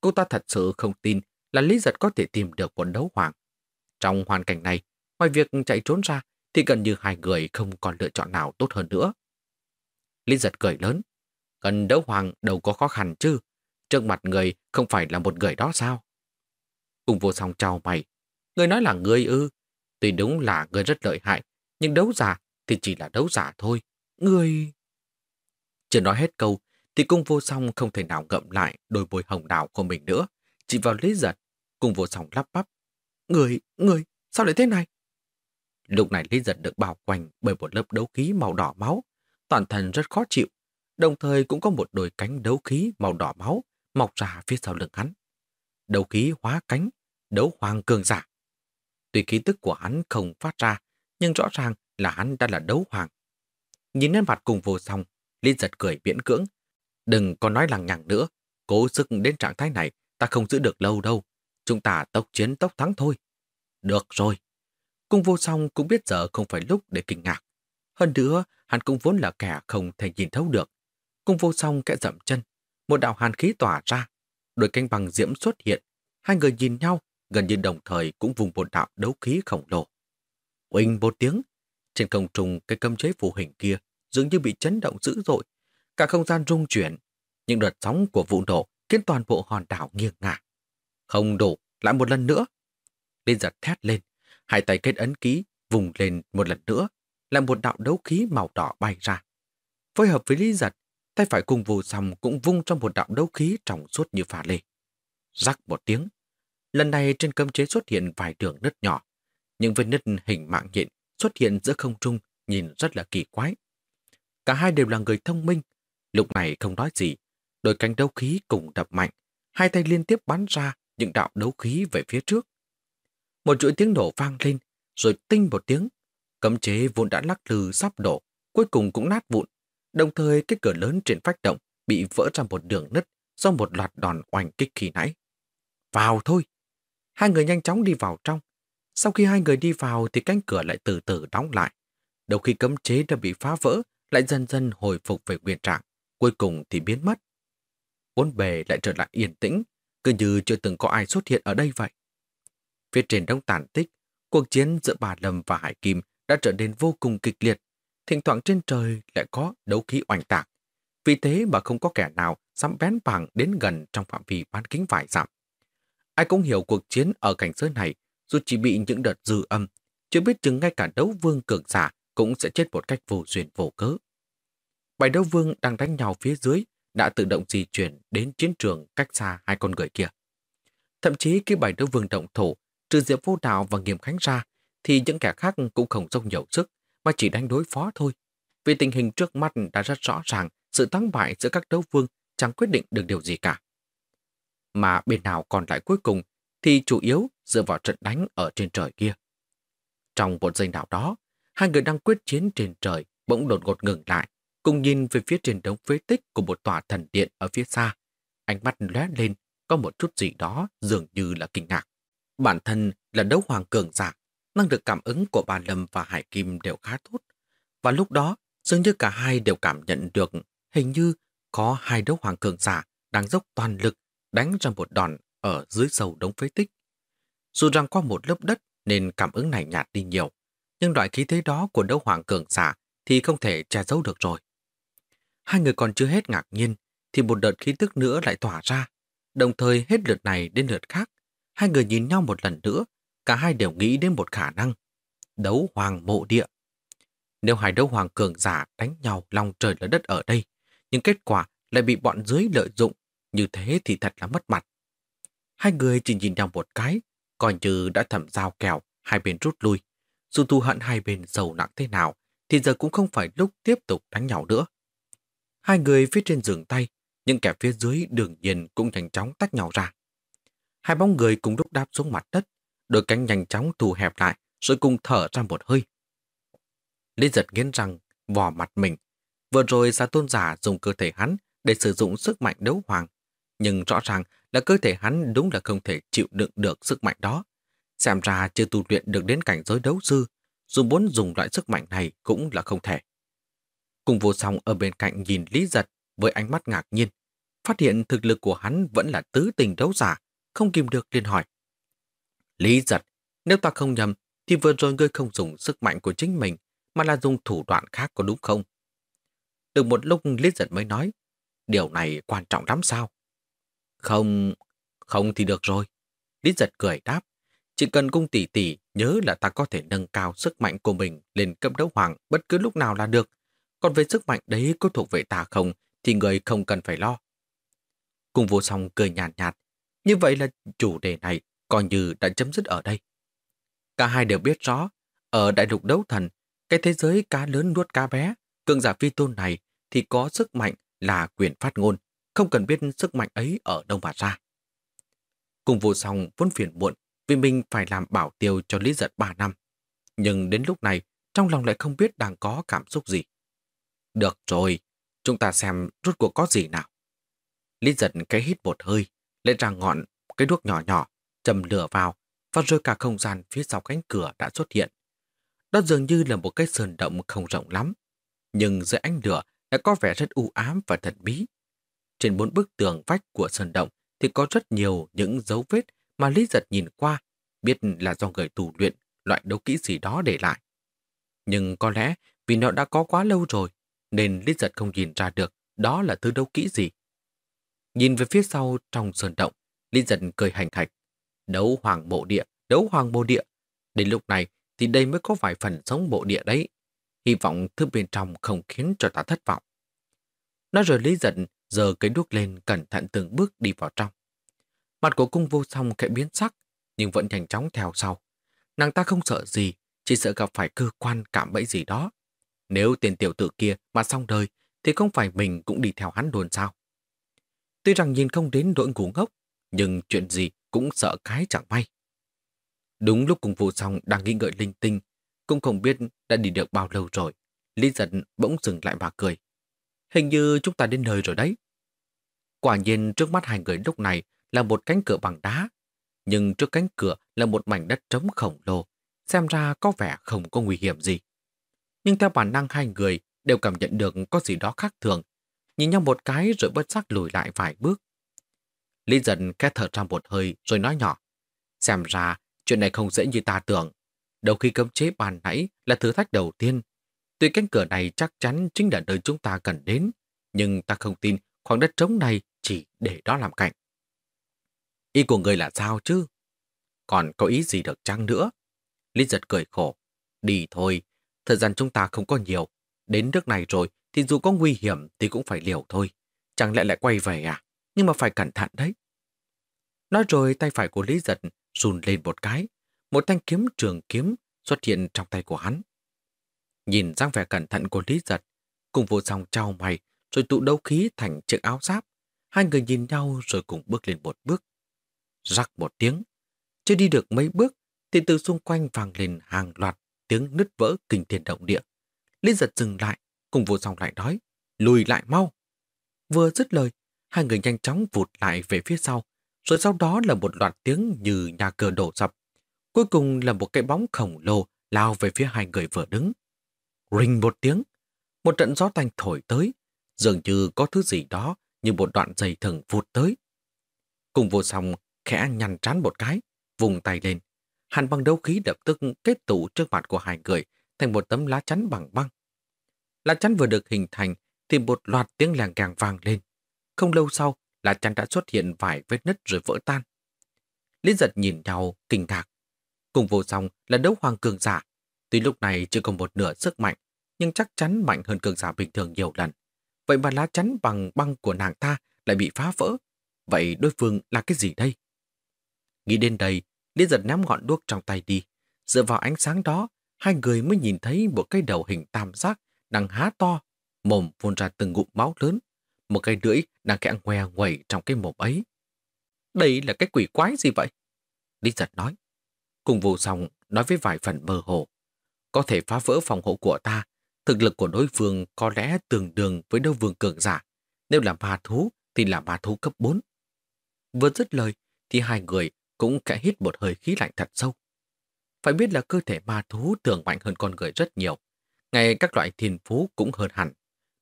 Cô ta thật sự không tin là Lý Giật có thể tìm được quân đấu hoàng. Trong hoàn cảnh này, ngoài việc chạy trốn ra thì gần như hai người không còn lựa chọn nào tốt hơn nữa. Lý Giật cười lớn. Cần đấu hoàng đâu có khó khăn chứ. Trước mặt người không phải là một người đó sao? Cùng vô song chào mày. Người nói là người ư. Tuy đúng là người rất lợi hại, nhưng đấu giả thì chỉ là đấu giả thôi. Người... Chưa nói hết câu, thì cung vô song không thể nào ngậm lại đôi môi hồng đào của mình nữa. Chỉ vào lý giật, cung vô song lắp bắp. Người, người, sao lại thế này? Lúc này lý giật được bao quanh bởi một lớp đấu khí màu đỏ máu. Toàn thân rất khó chịu, đồng thời cũng có một đôi cánh đấu khí màu đỏ máu mọc ra phía sau lưng hắn. Đấu khí hóa cánh, đấu hoàng cường giả. Tuy khí tức của hắn không phát ra, nhưng rõ ràng là hắn đã là đấu hoàng. Nhìn lên mặt cùng vô song, Lý giật cười miễn cưỡng. Đừng có nói lằng nhằng nữa, cố sức đến trạng thái này, ta không giữ được lâu đâu. Chúng ta tốc chiến tốc thắng thôi. Được rồi. Cung vô song cũng biết giờ không phải lúc để kinh ngạc. Hơn nữa, hắn cũng vốn là kẻ không thể nhìn thấu được. Cung vô song kẽ dậm chân, một đạo hàn khí tỏa ra, đôi canh bằng diễm xuất hiện. Hai người nhìn nhau, gần như đồng thời cũng vùng một đạo đấu khí khổng lồ. quỳnh một tiếng, trên không trùng cái cấm chế phù hình kia dường như bị chấn động dữ dội. Cả không gian rung chuyển, những đợt sóng của vụ nổ khiến toàn bộ hòn đảo nghiêng ngả. Không đủ, lại một lần nữa. Liên giật thét lên, hai tay kết ấn ký, vùng lên một lần nữa, lại một đạo đấu khí màu đỏ bay ra. Phối hợp với Lý giật, tay phải cùng vù sòng cũng vung trong một đạo đấu khí trong suốt như pha lê. Rắc một tiếng. Lần này trên cấm chế xuất hiện vài đường nứt nhỏ. Những vết nứt hình mạng nhện xuất hiện giữa không trung nhìn rất là kỳ quái. Cả hai đều là người thông minh. Lúc này không nói gì. Đôi cánh đấu khí cùng đập mạnh. Hai tay liên tiếp bắn ra những đạo đấu khí về phía trước. Một chuỗi tiếng nổ vang lên, rồi tinh một tiếng. Cấm chế vốn đã lắc lư sắp đổ, cuối cùng cũng nát vụn. Đồng thời cái cửa lớn trên phách động bị vỡ ra một đường nứt do một loạt đòn oanh kích khi nãy. Vào thôi! Hai người nhanh chóng đi vào trong. Sau khi hai người đi vào thì cánh cửa lại từ từ đóng lại. Đầu khi cấm chế đã bị phá vỡ, lại dần dần hồi phục về nguyên trạng, cuối cùng thì biến mất. Bốn bề lại trở lại yên tĩnh, cứ như chưa từng có ai xuất hiện ở đây vậy. Phía trên đống tàn tích, cuộc chiến giữa bà Lâm và Hải Kim đã trở nên vô cùng kịch liệt. Thỉnh thoảng trên trời lại có đấu khí oanh tạc. Vì thế mà không có kẻ nào dám bén bằng đến gần trong phạm vi bán kính vài dặm. Ai cũng hiểu cuộc chiến ở cảnh giới này dù chỉ bị những đợt dư âm, chưa biết chừng ngay cả đấu vương cường giả cũng sẽ chết một cách vô duyên vô cớ. Bảy đấu vương đang đánh nhau phía dưới đã tự động di chuyển đến chiến trường cách xa hai con người kia. Thậm chí khi bảy đấu vương động thổ, trừ Diệp Vô Đạo và Nghiêm Khánh ra, thì những kẻ khác cũng không dốc nhiều sức, mà chỉ đánh đối phó thôi. Vì tình hình trước mắt đã rất rõ ràng, sự thắng bại giữa các đấu vương chẳng quyết định được điều gì cả. Mà bên nào còn lại cuối cùng thì chủ yếu dựa vào trận đánh ở trên trời kia. Trong một giây nào đó, hai người đang quyết chiến trên trời bỗng đột ngột ngừng lại, cùng nhìn về phía trên đống phế tích của một tòa thần điện ở phía xa. Ánh mắt lóe lên, có một chút gì đó dường như là kinh ngạc. Bản thân là đấu hoàng cường giả, năng lực cảm ứng của bà Lâm và Hải Kim đều khá tốt. Và lúc đó, dường như cả hai đều cảm nhận được hình như có hai đấu hoàng cường giả đang dốc toàn lực đánh ra một đòn ở dưới sâu đống phế tích. Dù rằng qua một lớp đất nên cảm ứng này nhạt đi nhiều, nhưng loại khí thế đó của đấu hoàng cường giả thì không thể che giấu được rồi. Hai người còn chưa hết ngạc nhiên, thì một đợt khí tức nữa lại tỏa ra. Đồng thời hết lượt này đến lượt khác, hai người nhìn nhau một lần nữa, cả hai đều nghĩ đến một khả năng. Đấu hoàng mộ địa. Nếu hai đấu hoàng cường giả đánh nhau lòng trời lở đất ở đây, nhưng kết quả lại bị bọn dưới lợi dụng, như thế thì thật là mất mặt. Hai người chỉ nhìn nhau một cái, coi như đã thẩm giao kèo, hai bên rút lui. Dù thù hận hai bên giàu nặng thế nào, thì giờ cũng không phải lúc tiếp tục đánh nhau nữa. Hai người phía trên giường tay, những kẻ phía dưới đương nhiên cũng nhanh chóng tách nhau ra. Hai bóng người cùng lúc đáp xuống mặt đất, đôi cánh nhanh chóng thu hẹp lại, rồi cùng thở ra một hơi. Lý giật nghiến răng, vò mặt mình. Vừa rồi giả tôn giả dùng cơ thể hắn để sử dụng sức mạnh đấu hoàng. Nhưng rõ ràng là cơ thể hắn đúng là không thể chịu đựng được sức mạnh đó. Xem ra chưa tu luyện được đến cảnh giới đấu sư, dù muốn dùng loại sức mạnh này cũng là không thể. Cùng vô song ở bên cạnh nhìn Lý Giật với ánh mắt ngạc nhiên, phát hiện thực lực của hắn vẫn là tứ tình đấu giả, không kìm được liền hỏi. Lý Giật, nếu ta không nhầm, thì vừa rồi ngươi không dùng sức mạnh của chính mình, mà là dùng thủ đoạn khác có đúng không? Được một lúc Lý Giật mới nói, điều này quan trọng lắm sao? Không, không thì được rồi. Lý Giật cười đáp, chỉ cần cung tỷ tỷ nhớ là ta có thể nâng cao sức mạnh của mình lên cấp đấu hoàng bất cứ lúc nào là được. Còn về sức mạnh đấy có thuộc về ta không thì người không cần phải lo. Cung vô song cười nhàn nhạt, nhạt. Như vậy là chủ đề này coi như đã chấm dứt ở đây. Cả hai đều biết rõ, ở đại lục đấu thần, cái thế giới cá lớn nuốt cá bé, cường giả phi tôn này thì có sức mạnh là quyền phát ngôn, không cần biết sức mạnh ấy ở đâu mà ra. Cùng vô song vốn phiền muộn vì mình phải làm bảo tiêu cho Lý Giật 3 năm. Nhưng đến lúc này, trong lòng lại không biết đang có cảm xúc gì. Được rồi, chúng ta xem rút cuộc có gì nào. Lý Giật cái hít một hơi, lấy ra ngọn cái đuốc nhỏ nhỏ, chầm lửa vào, và rồi cả không gian phía sau cánh cửa đã xuất hiện. Đó dường như là một cái sơn động không rộng lắm, nhưng dưới ánh lửa đã có vẻ rất u ám và thần bí. Trên bốn bức tường vách của sơn động thì có rất nhiều những dấu vết mà Lý Giật nhìn qua, biết là do người tù luyện loại đấu kỹ gì đó để lại. Nhưng có lẽ vì nó đã có quá lâu rồi, nên Lý Giật không nhìn ra được đó là thứ đấu kỹ gì. Nhìn về phía sau trong sơn động, Lý Giật cười hành hạch. Đấu hoàng bộ địa, đấu hoàng bộ địa. Đến lúc này thì đây mới có vài phần sống bộ địa đấy. Hy vọng thứ bên trong không khiến cho ta thất vọng. Nói rồi Lý Giật giờ cái đuốc lên cẩn thận từng bước đi vào trong. Mặt của cung vô song khẽ biến sắc, nhưng vẫn nhanh chóng theo sau. Nàng ta không sợ gì, chỉ sợ gặp phải cơ quan cảm bẫy gì đó. Nếu tiền tiểu tử kia mà xong đời, thì không phải mình cũng đi theo hắn luôn sao? Tuy rằng nhìn không đến đội ngủ ngốc, nhưng chuyện gì cũng sợ cái chẳng may. Đúng lúc cùng vô song đang nghĩ ngợi linh tinh, cũng không biết đã đi được bao lâu rồi. Lý giật bỗng dừng lại và cười. Hình như chúng ta đến nơi rồi đấy. Quả nhiên trước mắt hai người lúc này là một cánh cửa bằng đá, nhưng trước cánh cửa là một mảnh đất trống khổng lồ, xem ra có vẻ không có nguy hiểm gì. Nhưng theo bản năng hai người đều cảm nhận được có gì đó khác thường, nhìn nhau một cái rồi bất giác lùi lại vài bước. Lý dần khẽ thở ra một hơi rồi nói nhỏ, xem ra chuyện này không dễ như ta tưởng. Đầu khi cấm chế bàn nãy là thử thách đầu tiên. Tuy cánh cửa này chắc chắn chính là nơi chúng ta cần đến, nhưng ta không tin khoảng đất trống này chỉ để đó làm cảnh. Ý của người là sao chứ? Còn có ý gì được chăng nữa? Lý giật cười khổ. Đi thôi, thời gian chúng ta không có nhiều. Đến nước này rồi thì dù có nguy hiểm thì cũng phải liều thôi. Chẳng lẽ lại quay về à? Nhưng mà phải cẩn thận đấy. Nói rồi tay phải của Lý giật run lên một cái. Một thanh kiếm trường kiếm xuất hiện trong tay của hắn. Nhìn dáng vẻ cẩn thận của Lý giật, cùng vô song trao mày rồi tụ đấu khí thành chiếc áo giáp. Hai người nhìn nhau rồi cùng bước lên một bước. Rắc một tiếng. Chưa đi được mấy bước, thì từ xung quanh vang lên hàng loạt tiếng nứt vỡ kinh thiên động địa. Lý giật dừng lại, cùng vô song lại nói, lùi lại mau. Vừa dứt lời, hai người nhanh chóng vụt lại về phía sau, rồi sau đó là một loạt tiếng như nhà cửa đổ sập. Cuối cùng là một cái bóng khổng lồ lao về phía hai người vừa đứng. Rình một tiếng, một trận gió tanh thổi tới, Dường như có thứ gì đó như một đoạn dây thừng vụt tới. Cùng vô song khẽ nhăn trán một cái, vùng tay lên. Hàn băng đấu khí lập tức kết tụ trước mặt của hai người thành một tấm lá chắn bằng băng. Lá chắn vừa được hình thành thì một loạt tiếng làng càng vang lên. Không lâu sau, lá chắn đã xuất hiện vài vết nứt rồi vỡ tan. Lý giật nhìn nhau, kinh ngạc. Cùng vô song là đấu hoàng cường giả. Tuy lúc này chưa có một nửa sức mạnh, nhưng chắc chắn mạnh hơn cường giả bình thường nhiều lần. Vậy mà lá chắn bằng băng của nàng ta lại bị phá vỡ. Vậy đối phương là cái gì đây? Nghĩ đến đây, Lý giật ném ngọn đuốc trong tay đi. Dựa vào ánh sáng đó, hai người mới nhìn thấy một cái đầu hình tam giác đang há to, mồm phun ra từng ngụm máu lớn. Một cái lưỡi đang kẽ ngoe quẩy trong cái mồm ấy. Đây là cái quỷ quái gì vậy? Lý giật nói. Cùng vô song nói với vài phần mơ hồ. Có thể phá vỡ phòng hộ của ta, thực lực của đối phương có lẽ tương đương với đấu vương cường giả. Nếu là ma thú thì là ma thú cấp 4. Vừa dứt lời thì hai người cũng kẽ hít một hơi khí lạnh thật sâu. Phải biết là cơ thể ma thú thường mạnh hơn con người rất nhiều. Ngay các loại thiên phú cũng hơn hẳn.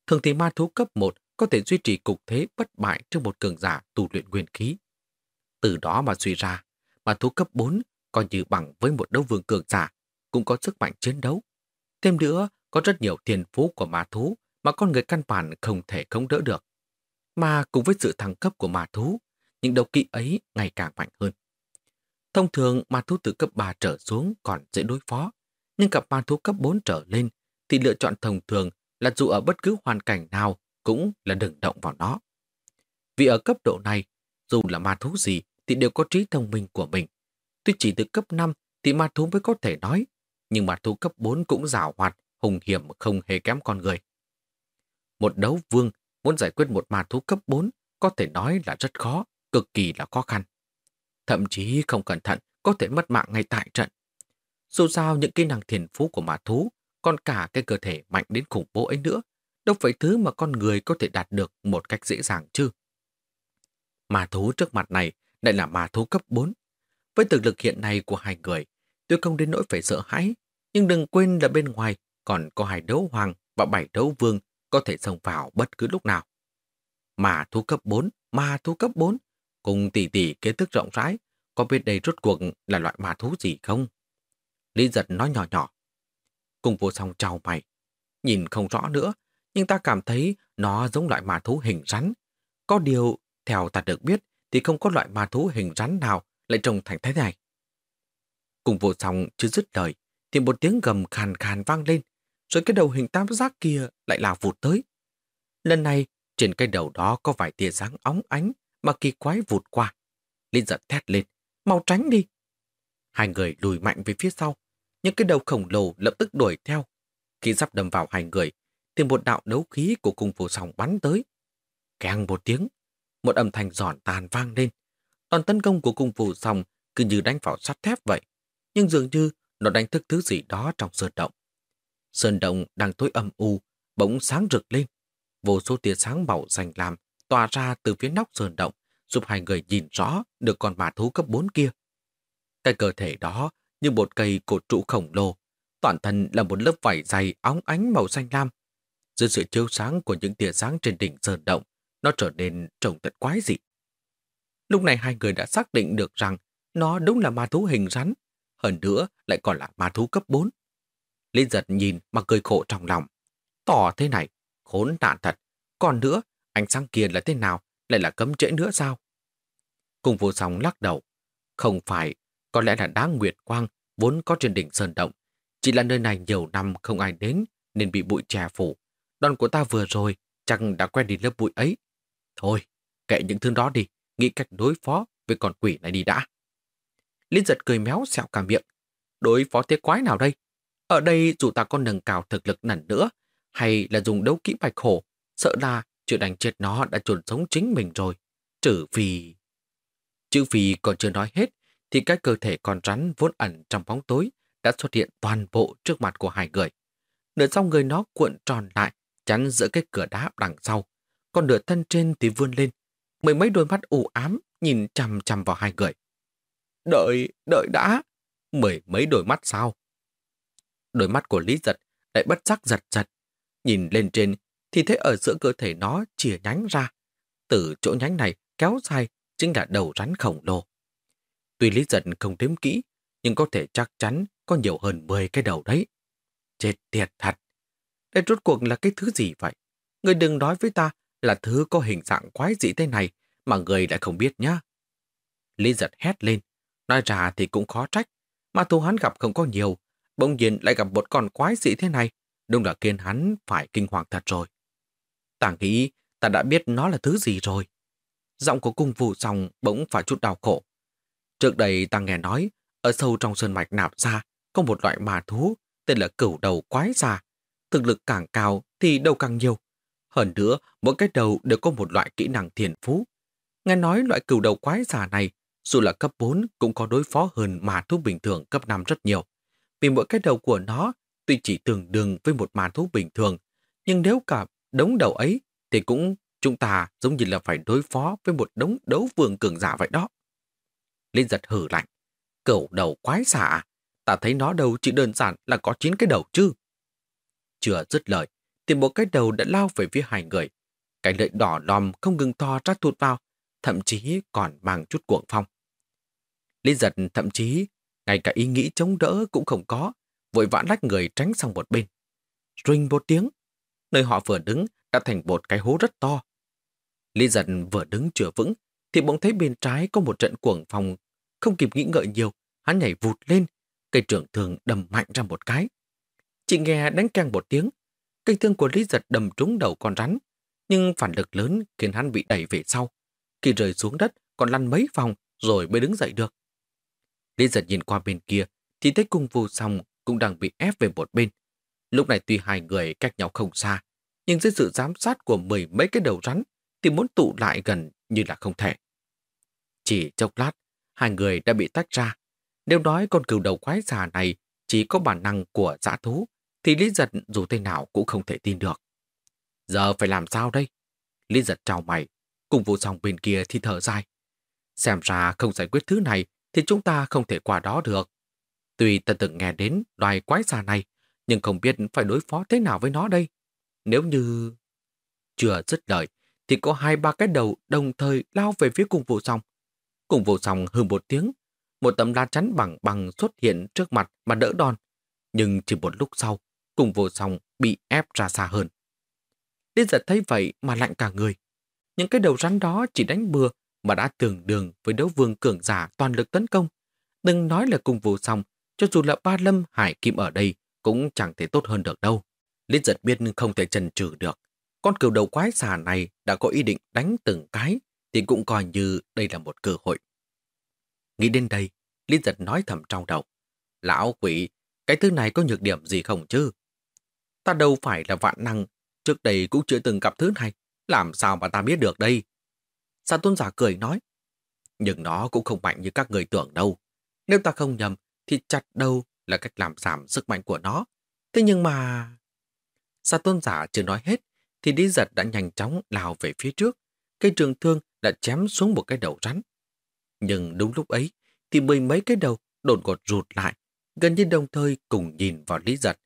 Thường thì ma thú cấp 1 có thể duy trì cục thế bất bại trước một cường giả tu luyện nguyên khí. Từ đó mà suy ra, ma thú cấp 4 coi như bằng với một đấu vương cường giả, cũng có sức mạnh chiến đấu. Thêm nữa, có rất nhiều thiên phú của ma thú mà con người căn bản không thể không đỡ được. Mà cùng với sự thăng cấp của ma thú, những đầu kỹ ấy ngày càng mạnh hơn. Thông thường ma thú từ cấp 3 trở xuống còn dễ đối phó, nhưng cặp ma thú cấp 4 trở lên thì lựa chọn thông thường là dù ở bất cứ hoàn cảnh nào cũng là đừng động vào nó. Vì ở cấp độ này, dù là ma thú gì thì đều có trí thông minh của mình. Tuy chỉ từ cấp 5 thì ma thú mới có thể nói, nhưng ma thú cấp 4 cũng rào hoạt, hùng hiểm không hề kém con người. Một đấu vương muốn giải quyết một ma thú cấp 4 có thể nói là rất khó, cực kỳ là khó khăn. Thậm chí không cẩn thận có thể mất mạng ngay tại trận. Dù sao những kỹ năng thiền phú của ma thú, còn cả cái cơ thể mạnh đến khủng bố ấy nữa, đâu phải thứ mà con người có thể đạt được một cách dễ dàng chứ. Ma thú trước mặt này lại là ma thú cấp 4. Với thực lực hiện nay của hai người, tuy không đến nỗi phải sợ hãi, nhưng đừng quên là bên ngoài còn có hai đấu hoàng và bảy đấu vương có thể xông vào bất cứ lúc nào. mà thú cấp 4, ma thú cấp 4, cùng tỷ tỷ kiến thức rộng rãi, có biết đây rốt cuộc là loại ma thú gì không? Lý giật nói nhỏ nhỏ. Cùng vô song chào mày. Nhìn không rõ nữa, nhưng ta cảm thấy nó giống loại ma thú hình rắn. Có điều, theo ta được biết, thì không có loại ma thú hình rắn nào lại trông thành thế này. Cùng vô song chưa dứt lời, thì một tiếng gầm khàn khàn vang lên, rồi cái đầu hình tam giác kia lại lao vụt tới. Lần này, trên cái đầu đó có vài tia sáng óng ánh mà kỳ quái vụt qua. Linh giật thét lên, mau tránh đi. Hai người lùi mạnh về phía sau, những cái đầu khổng lồ lập tức đuổi theo. Khi sắp đâm vào hai người, thì một đạo đấu khí của cung phù sòng bắn tới. Kèng một tiếng, một âm thanh giòn tàn vang lên. Toàn tấn công của cung phù sòng cứ như đánh vào sắt thép vậy, nhưng dường như nó đánh thức thứ gì đó trong sơn động. Sơn động đang tối âm u, bỗng sáng rực lên. Vô số tia sáng màu xanh lam tỏa ra từ phía nóc sơn động, giúp hai người nhìn rõ được con ma thú cấp 4 kia. Cái cơ thể đó như một cây cột trụ khổng lồ, toàn thân là một lớp vảy dày óng ánh màu xanh lam. Dưới sự chiếu sáng của những tia sáng trên đỉnh sơn động, nó trở nên trông thật quái dị. Lúc này hai người đã xác định được rằng nó đúng là ma thú hình rắn, hơn nữa lại còn là ma thú cấp 4. Linh giật nhìn mà cười khổ trong lòng. Tỏ thế này, khốn nạn thật. Còn nữa, ánh sáng kia là thế nào, lại là cấm trễ nữa sao? Cùng vô song lắc đầu. Không phải, có lẽ là đá nguyệt quang vốn có trên đỉnh Sơn Động. Chỉ là nơi này nhiều năm không ai đến nên bị bụi che phủ. Đòn của ta vừa rồi chẳng đã quen đi lớp bụi ấy. Thôi, kệ những thứ đó đi, nghĩ cách đối phó với con quỷ này đi đã. Linh giật cười méo xẹo cả miệng. Đối phó thế quái nào đây? Ở đây dù ta có nâng cao thực lực nản nữa, hay là dùng đấu kỹ bạch hổ, sợ là chuyện đánh chết nó đã trồn sống chính mình rồi. Trừ vì... Chữ vì còn chưa nói hết, thì cái cơ thể con rắn vốn ẩn trong bóng tối đã xuất hiện toàn bộ trước mặt của hai người. Nửa sau người nó cuộn tròn lại, chắn giữa cái cửa đá đằng sau. Còn nửa thân trên thì vươn lên. Mười mấy đôi mắt u ám nhìn chằm chằm vào hai người. Đợi, đợi đã. Mười mấy đôi mắt sao? Đôi mắt của Lý Giật lại bất giác giật giật. Nhìn lên trên thì thấy ở giữa cơ thể nó chia nhánh ra. Từ chỗ nhánh này kéo dài chính là đầu rắn khổng lồ. Tuy Lý Giật không đếm kỹ, nhưng có thể chắc chắn có nhiều hơn 10 cái đầu đấy. Chết tiệt thật! Đây rốt cuộc là cái thứ gì vậy? Người đừng nói với ta là thứ có hình dạng quái dị thế này mà người lại không biết nhá. Lý giật hét lên. Nói ra thì cũng khó trách. Mà thù hắn gặp không có nhiều. Bỗng nhiên lại gặp một con quái dị thế này. Đúng là khiến hắn phải kinh hoàng thật rồi. tàng nghĩ ta đã biết nó là thứ gì rồi. Giọng của cung vụ xong bỗng phải chút đau khổ. Trước đây ta nghe nói, ở sâu trong sơn mạch nạp ra có một loại ma thú tên là cửu đầu quái già. Thực lực càng cao thì đầu càng nhiều. Hơn nữa, mỗi cái đầu đều có một loại kỹ năng thiền phú. Nghe nói loại cửu đầu quái già này, dù là cấp 4 cũng có đối phó hơn mà thú bình thường cấp 5 rất nhiều. Vì mỗi cái đầu của nó tuy chỉ tương đương với một màn thú bình thường, nhưng nếu cả đống đầu ấy thì cũng chúng ta giống như là phải đối phó với một đống đấu vương cường giả vậy đó. Linh giật hử lạnh. cẩu đầu quái xạ, à? ta thấy nó đâu chỉ đơn giản là có chín cái đầu chứ. Chưa dứt lời, thì một cái đầu đã lao về phía hai người. Cái lưỡi đỏ đòm không ngừng to ra thụt vào, thậm chí còn mang chút cuộn phong. Linh giật thậm chí ngay cả ý nghĩ chống đỡ cũng không có, vội vã lách người tránh sang một bên. Rinh một tiếng, nơi họ vừa đứng đã thành một cái hố rất to. Lý giật vừa đứng chưa vững, thì bỗng thấy bên trái có một trận cuồng phong, không kịp nghĩ ngợi nhiều, hắn nhảy vụt lên, cây trưởng thường đầm mạnh ra một cái. Chị nghe đánh keng một tiếng, cây thương của Lý giật đầm trúng đầu con rắn, nhưng phản lực lớn khiến hắn bị đẩy về sau. Khi rơi xuống đất, còn lăn mấy vòng rồi mới đứng dậy được. Lý giật nhìn qua bên kia, thì thấy cung vô song cũng đang bị ép về một bên. Lúc này tuy hai người cách nhau không xa, nhưng dưới sự giám sát của mười mấy cái đầu rắn, thì muốn tụ lại gần như là không thể. Chỉ chốc lát, hai người đã bị tách ra. Nếu nói con cừu đầu quái già này chỉ có bản năng của dã thú, thì Lý Giật dù thế nào cũng không thể tin được. Giờ phải làm sao đây? Lý Giật chào mày, cùng vụ song bên kia thì thở dài. Xem ra không giải quyết thứ này thì chúng ta không thể qua đó được. Tuy ta từng nghe đến loài quái xà này, nhưng không biết phải đối phó thế nào với nó đây. Nếu như... Chưa dứt lời, thì có hai ba cái đầu đồng thời lao về phía cùng vụ sòng. Cùng vụ sòng hừ một tiếng, một tấm la chắn bằng bằng xuất hiện trước mặt mà đỡ đòn. Nhưng chỉ một lúc sau, cùng vụ sòng bị ép ra xa hơn. Liên giật thấy vậy mà lạnh cả người. Những cái đầu rắn đó chỉ đánh bừa mà đã tương đương với đấu vương cường giả toàn lực tấn công. Đừng nói là cùng vụ xong, cho dù là ba lâm hải kim ở đây cũng chẳng thể tốt hơn được đâu. Liên giật biết không thể trần trừ được. Con cừu đầu quái xà này đã có ý định đánh từng cái, thì cũng coi như đây là một cơ hội. Nghĩ đến đây, Liên giật nói thầm trong đầu. Lão quỷ, cái thứ này có nhược điểm gì không chứ? Ta đâu phải là vạn năng, trước đây cũng chưa từng gặp thứ này. Làm sao mà ta biết được đây? Sa tôn giả cười nói. Nhưng nó cũng không mạnh như các người tưởng đâu. Nếu ta không nhầm, thì chặt đâu là cách làm giảm sức mạnh của nó. Thế nhưng mà... Sa tôn giả chưa nói hết, thì đi giật đã nhanh chóng lao về phía trước. Cây trường thương đã chém xuống một cái đầu rắn. Nhưng đúng lúc ấy, thì mười mấy cái đầu đột ngột rụt lại, gần như đồng thời cùng nhìn vào lý giật.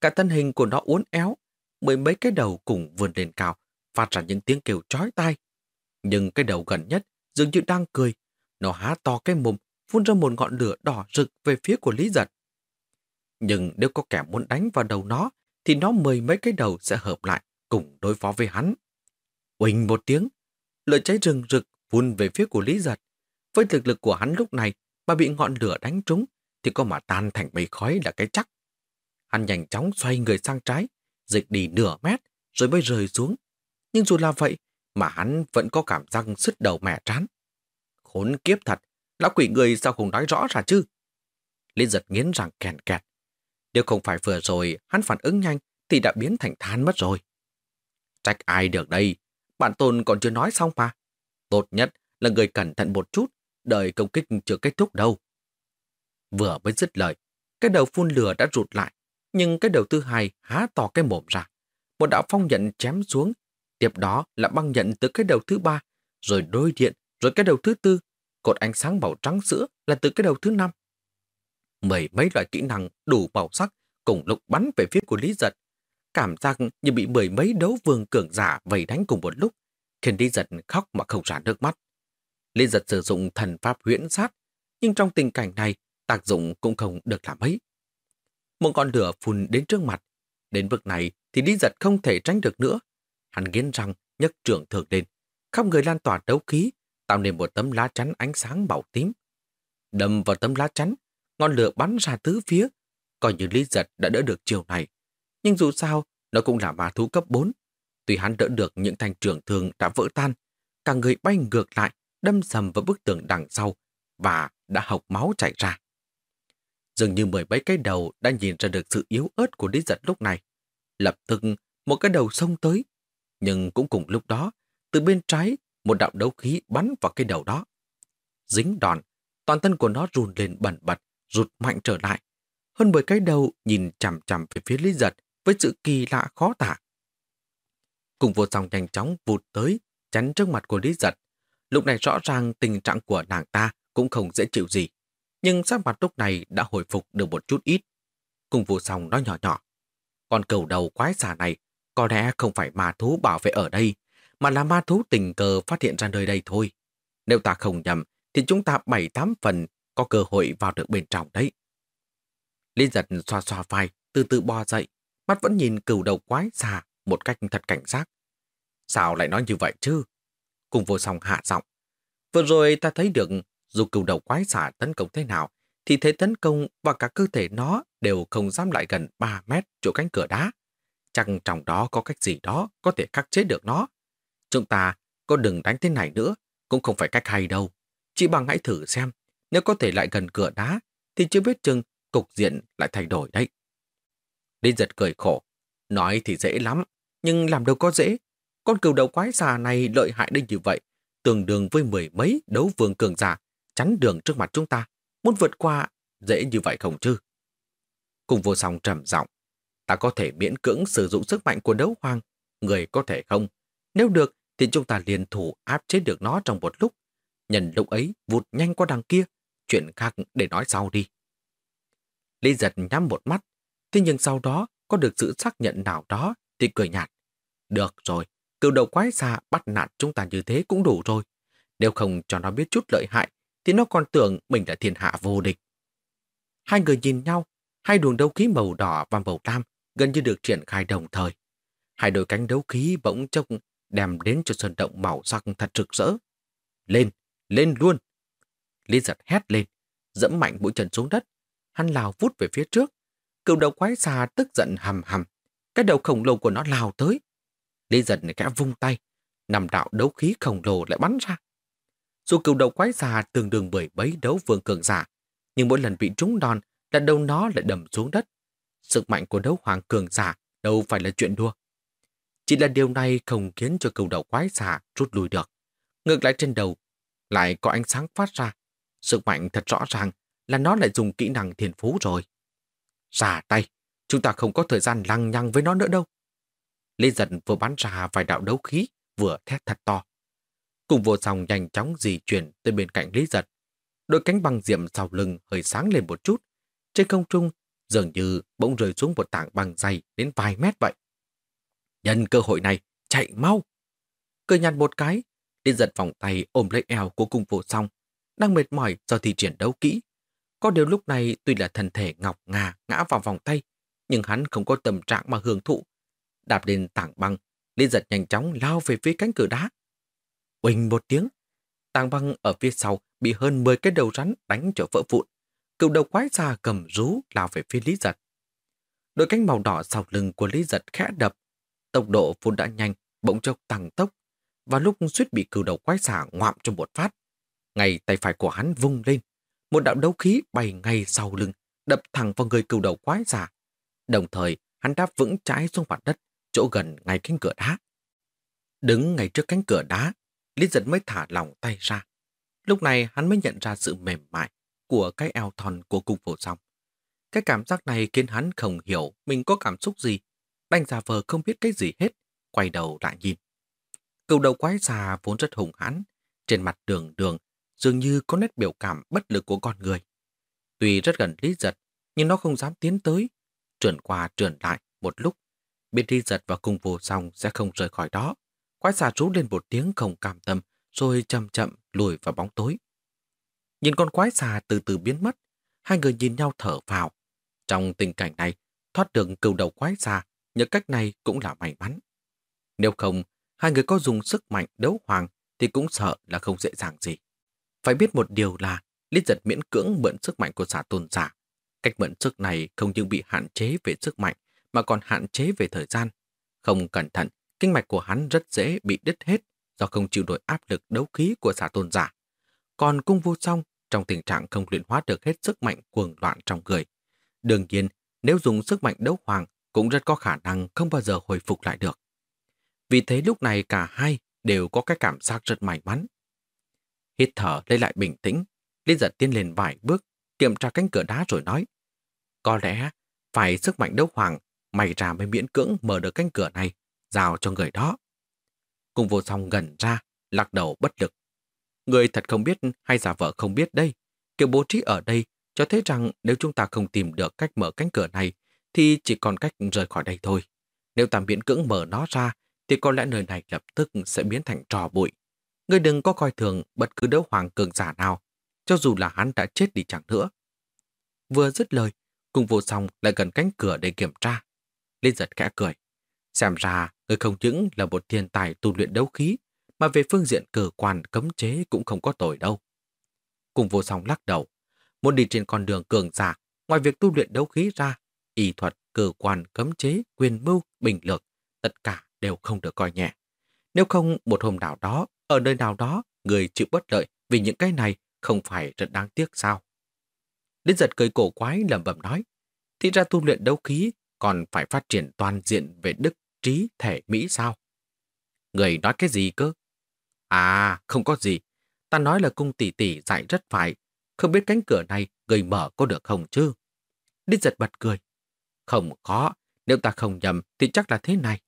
Cả thân hình của nó uốn éo, mười mấy cái đầu cùng vươn lên cao, phát ra những tiếng kêu chói tai. Nhưng cái đầu gần nhất dường như đang cười. Nó há to cái mồm, phun ra một ngọn lửa đỏ rực về phía của Lý Giật. Nhưng nếu có kẻ muốn đánh vào đầu nó, thì nó mười mấy cái đầu sẽ hợp lại cùng đối phó với hắn. Quỳnh một tiếng, lửa cháy rừng rực phun về phía của Lý Giật. Với thực lực của hắn lúc này mà bị ngọn lửa đánh trúng thì có mà tan thành mây khói là cái chắc. Hắn nhanh chóng xoay người sang trái, dịch đi nửa mét rồi mới rời xuống. Nhưng dù là vậy mà hắn vẫn có cảm giác sứt đầu mẹ trán. Khốn kiếp thật, lão quỷ người sao không nói rõ ra chứ? Liên giật nghiến rằng kèn kẹt. Nếu không phải vừa rồi hắn phản ứng nhanh thì đã biến thành than mất rồi. Trách ai được đây? Bạn tôn còn chưa nói xong mà. Tốt nhất là người cẩn thận một chút, đợi công kích chưa kết thúc đâu. Vừa mới dứt lời, cái đầu phun lửa đã rụt lại, nhưng cái đầu thứ hai há to cái mồm ra. Một đạo phong nhận chém xuống, tiếp đó là băng nhận từ cái đầu thứ ba, rồi đôi điện, rồi cái đầu thứ tư, cột ánh sáng màu trắng sữa là từ cái đầu thứ năm. Mười mấy loại kỹ năng đủ màu sắc cùng lúc bắn về phía của Lý Giật. cảm giác như bị mười mấy đấu vương cường giả vây đánh cùng một lúc, khiến Lý Giật khóc mà không ra nước mắt. Lý Giật sử dụng thần pháp huyễn sát, nhưng trong tình cảnh này, tác dụng cũng không được làm mấy. Một con lửa phun đến trước mặt. Đến vực này thì Lý Giật không thể tránh được nữa. Hắn nghiến răng, nhấc trưởng thường lên, khắp người lan tỏa đấu khí, tạo nên một tấm lá chắn ánh sáng màu tím. Đâm vào tấm lá chắn, ngọn lửa bắn ra tứ phía, coi như Lý Giật đã đỡ được chiều này. Nhưng dù sao, nó cũng là ma thú cấp 4. Tuy hắn đỡ được những thanh trường thường đã vỡ tan, cả người bay ngược lại, đâm sầm vào bức tường đằng sau và đã hộc máu chảy ra. Dường như mười mấy cái đầu đã nhìn ra được sự yếu ớt của Lý Giật lúc này. Lập tức một cái đầu xông tới, nhưng cũng cùng lúc đó, từ bên trái một đạo đấu khí bắn vào cái đầu đó. Dính đòn, toàn thân của nó run lên bẩn bật, rụt mạnh trở lại. Hơn bởi cái đầu nhìn chằm chằm về phía Lý Giật với sự kỳ lạ khó tả. Cùng vô song nhanh chóng vụt tới, chắn trước mặt của Lý Giật. Lúc này rõ ràng tình trạng của nàng ta cũng không dễ chịu gì. Nhưng sắc mặt lúc này đã hồi phục được một chút ít. Cùng vô song nói nhỏ nhỏ. còn cầu đầu quái xà này có lẽ không phải ma thú bảo vệ ở đây, mà là ma thú tình cờ phát hiện ra nơi đây thôi. Nếu ta không nhầm, thì chúng ta bảy tám phần có cơ hội vào được bên trong đấy. Lý giật xoa xoa vai, từ từ bò dậy, mắt vẫn nhìn cừu đầu quái xà một cách thật cảnh giác. Sao lại nói như vậy chứ? Cùng vô song hạ giọng. Vừa rồi ta thấy được dù cừu đầu quái xà tấn công thế nào, thì thế tấn công và cả cơ thể nó đều không dám lại gần 3 mét chỗ cánh cửa đá. Chắc trong đó có cách gì đó có thể khắc chế được nó. Chúng ta có đừng đánh thế này nữa, cũng không phải cách hay đâu. Chỉ bằng hãy thử xem, nếu có thể lại gần cửa đá, thì chưa biết chừng cục diện lại thay đổi đấy. Đinh giật cười khổ, nói thì dễ lắm, nhưng làm đâu có dễ. Con cừu đầu quái già này lợi hại đến như vậy, tương đương với mười mấy đấu vương cường giả, chắn đường trước mặt chúng ta. Muốn vượt qua, dễ như vậy không chứ? Cùng vô song trầm giọng ta có thể miễn cưỡng sử dụng sức mạnh của đấu hoàng, người có thể không. Nếu được, thì chúng ta liền thủ áp chế được nó trong một lúc. Nhân lúc ấy vụt nhanh qua đằng kia, chuyện khác để nói sau đi. Lý giật nhắm một mắt, thế nhưng sau đó có được sự xác nhận nào đó thì cười nhạt. Được rồi, cựu đầu quái xa bắt nạt chúng ta như thế cũng đủ rồi. Nếu không cho nó biết chút lợi hại, thì nó còn tưởng mình là thiên hạ vô địch. Hai người nhìn nhau, hai luồng đấu khí màu đỏ và màu lam gần như được triển khai đồng thời. Hai đôi cánh đấu khí bỗng chốc đem đến cho sơn động màu sắc thật rực rỡ. Lên, lên luôn! Lý giật hét lên, dẫm mạnh mũi chân xuống đất. Hắn lao vút về phía trước. Cựu đầu quái xà tức giận hầm hầm. Cái đầu khổng lồ của nó lao tới. Lý giật kẽ vung tay, nằm đạo đấu khí khổng lồ lại bắn ra. Dù cựu đầu quái xà tương đương bởi bấy đấu vương cường giả, nhưng mỗi lần bị trúng đòn là đầu nó lại đầm xuống đất. Sức mạnh của đấu hoàng cường giả đâu phải là chuyện đua. Chỉ là điều này không khiến cho cầu đầu quái giả rút lui được. Ngược lại trên đầu, lại có ánh sáng phát ra. Sức mạnh thật rõ ràng là nó lại dùng kỹ năng thiền phú rồi. Xả tay, chúng ta không có thời gian lăng nhăng với nó nữa đâu. Lê Dân vừa bắn ra vài đạo đấu khí, vừa thét thật to. Cùng vô dòng nhanh chóng di chuyển tới bên cạnh Lý giật. Đôi cánh băng diệm sau lưng hơi sáng lên một chút. Trên không trung, dường như bỗng rơi xuống một tảng băng dày đến vài mét vậy. Nhân cơ hội này, chạy mau. Cười nhặt một cái, đi giật vòng tay ôm lấy eo của cung vô song, đang mệt mỏi do thi triển đấu kỹ. Có điều lúc này tuy là thân thể ngọc ngà ngã vào vòng tay, nhưng hắn không có tâm trạng mà hưởng thụ. Đạp lên tảng băng, Lý giật nhanh chóng lao về phía cánh cửa đá. Quỳnh một tiếng, tảng băng ở phía sau bị hơn 10 cái đầu rắn đánh cho vỡ vụn. Cựu đầu quái xa cầm rú lao về phía Lý giật. Đôi cánh màu đỏ sau lưng của Lý giật khẽ đập, Tốc độ vốn đã nhanh, bỗng chốc tăng tốc, và lúc suýt bị cừu đầu quái xả ngoạm trong một phát. Ngay tay phải của hắn vung lên, một đạo đấu khí bay ngay sau lưng, đập thẳng vào người cừu đầu quái xả. Đồng thời, hắn đáp vững trái xuống mặt đất, chỗ gần ngay cánh cửa đá. Đứng ngay trước cánh cửa đá, Lý giật mới thả lòng tay ra. Lúc này hắn mới nhận ra sự mềm mại của cái eo thòn của cung phổ song. Cái cảm giác này khiến hắn không hiểu mình có cảm xúc gì đành giả vờ không biết cái gì hết, quay đầu lại nhìn. Cựu đầu quái già vốn rất hùng hãn, trên mặt đường đường dường như có nét biểu cảm bất lực của con người. Tuy rất gần lý giật, nhưng nó không dám tiến tới, trườn qua trườn lại một lúc. biết đi giật và cung vô song sẽ không rời khỏi đó. Quái xà rú lên một tiếng không cảm tâm, rồi chậm chậm lùi vào bóng tối. Nhìn con quái xà từ từ biến mất, hai người nhìn nhau thở vào. Trong tình cảnh này, thoát được cừu đầu quái xà, nhờ cách này cũng là may mắn. Nếu không, hai người có dùng sức mạnh đấu hoàng thì cũng sợ là không dễ dàng gì. Phải biết một điều là Lý giật miễn cưỡng mượn sức mạnh của xà tôn giả. Cách mượn sức này không những bị hạn chế về sức mạnh mà còn hạn chế về thời gian. Không cẩn thận, kinh mạch của hắn rất dễ bị đứt hết do không chịu nổi áp lực đấu khí của xà tôn giả. Còn cung vô song trong tình trạng không luyện hóa được hết sức mạnh cuồng loạn trong người. Đương nhiên, nếu dùng sức mạnh đấu hoàng cũng rất có khả năng không bao giờ hồi phục lại được. Vì thế lúc này cả hai đều có cái cảm giác rất may mắn. Hít thở lấy lại bình tĩnh, Lý giật tiến lên vài bước, kiểm tra cánh cửa đá rồi nói. Có lẽ phải sức mạnh đấu hoàng mày ra mới miễn cưỡng mở được cánh cửa này, giao cho người đó. Cùng vô song gần ra, lắc đầu bất lực. Người thật không biết hay giả vợ không biết đây. Kiểu bố trí ở đây cho thấy rằng nếu chúng ta không tìm được cách mở cánh cửa này thì chỉ còn cách rời khỏi đây thôi. Nếu ta miễn cưỡng mở nó ra thì có lẽ nơi này lập tức sẽ biến thành trò bụi. Người đừng có coi thường bất cứ đấu hoàng cường giả nào, cho dù là hắn đã chết đi chẳng nữa. Vừa dứt lời, cùng vô song lại gần cánh cửa để kiểm tra. Linh giật khẽ cười. Xem ra, người không những là một thiên tài tu luyện đấu khí, mà về phương diện cơ quan cấm chế cũng không có tội đâu. Cùng vô song lắc đầu. Muốn đi trên con đường cường giả, ngoài việc tu luyện đấu khí ra, y thuật, cơ quan, cấm chế, quyền mưu, bình lược, tất cả đều không được coi nhẹ. Nếu không, một hôm nào đó, ở nơi nào đó, người chịu bất lợi vì những cái này không phải rất đáng tiếc sao? Đến giật cười cổ quái lẩm bẩm nói, thì ra tu luyện đấu khí còn phải phát triển toàn diện về đức, trí, thể, mỹ sao? Người nói cái gì cơ? À, không có gì. Ta nói là cung tỷ tỷ dạy rất phải. Không biết cánh cửa này người mở có được không chứ? Đích giật bật cười. Không có, nếu ta không nhầm thì chắc là thế này.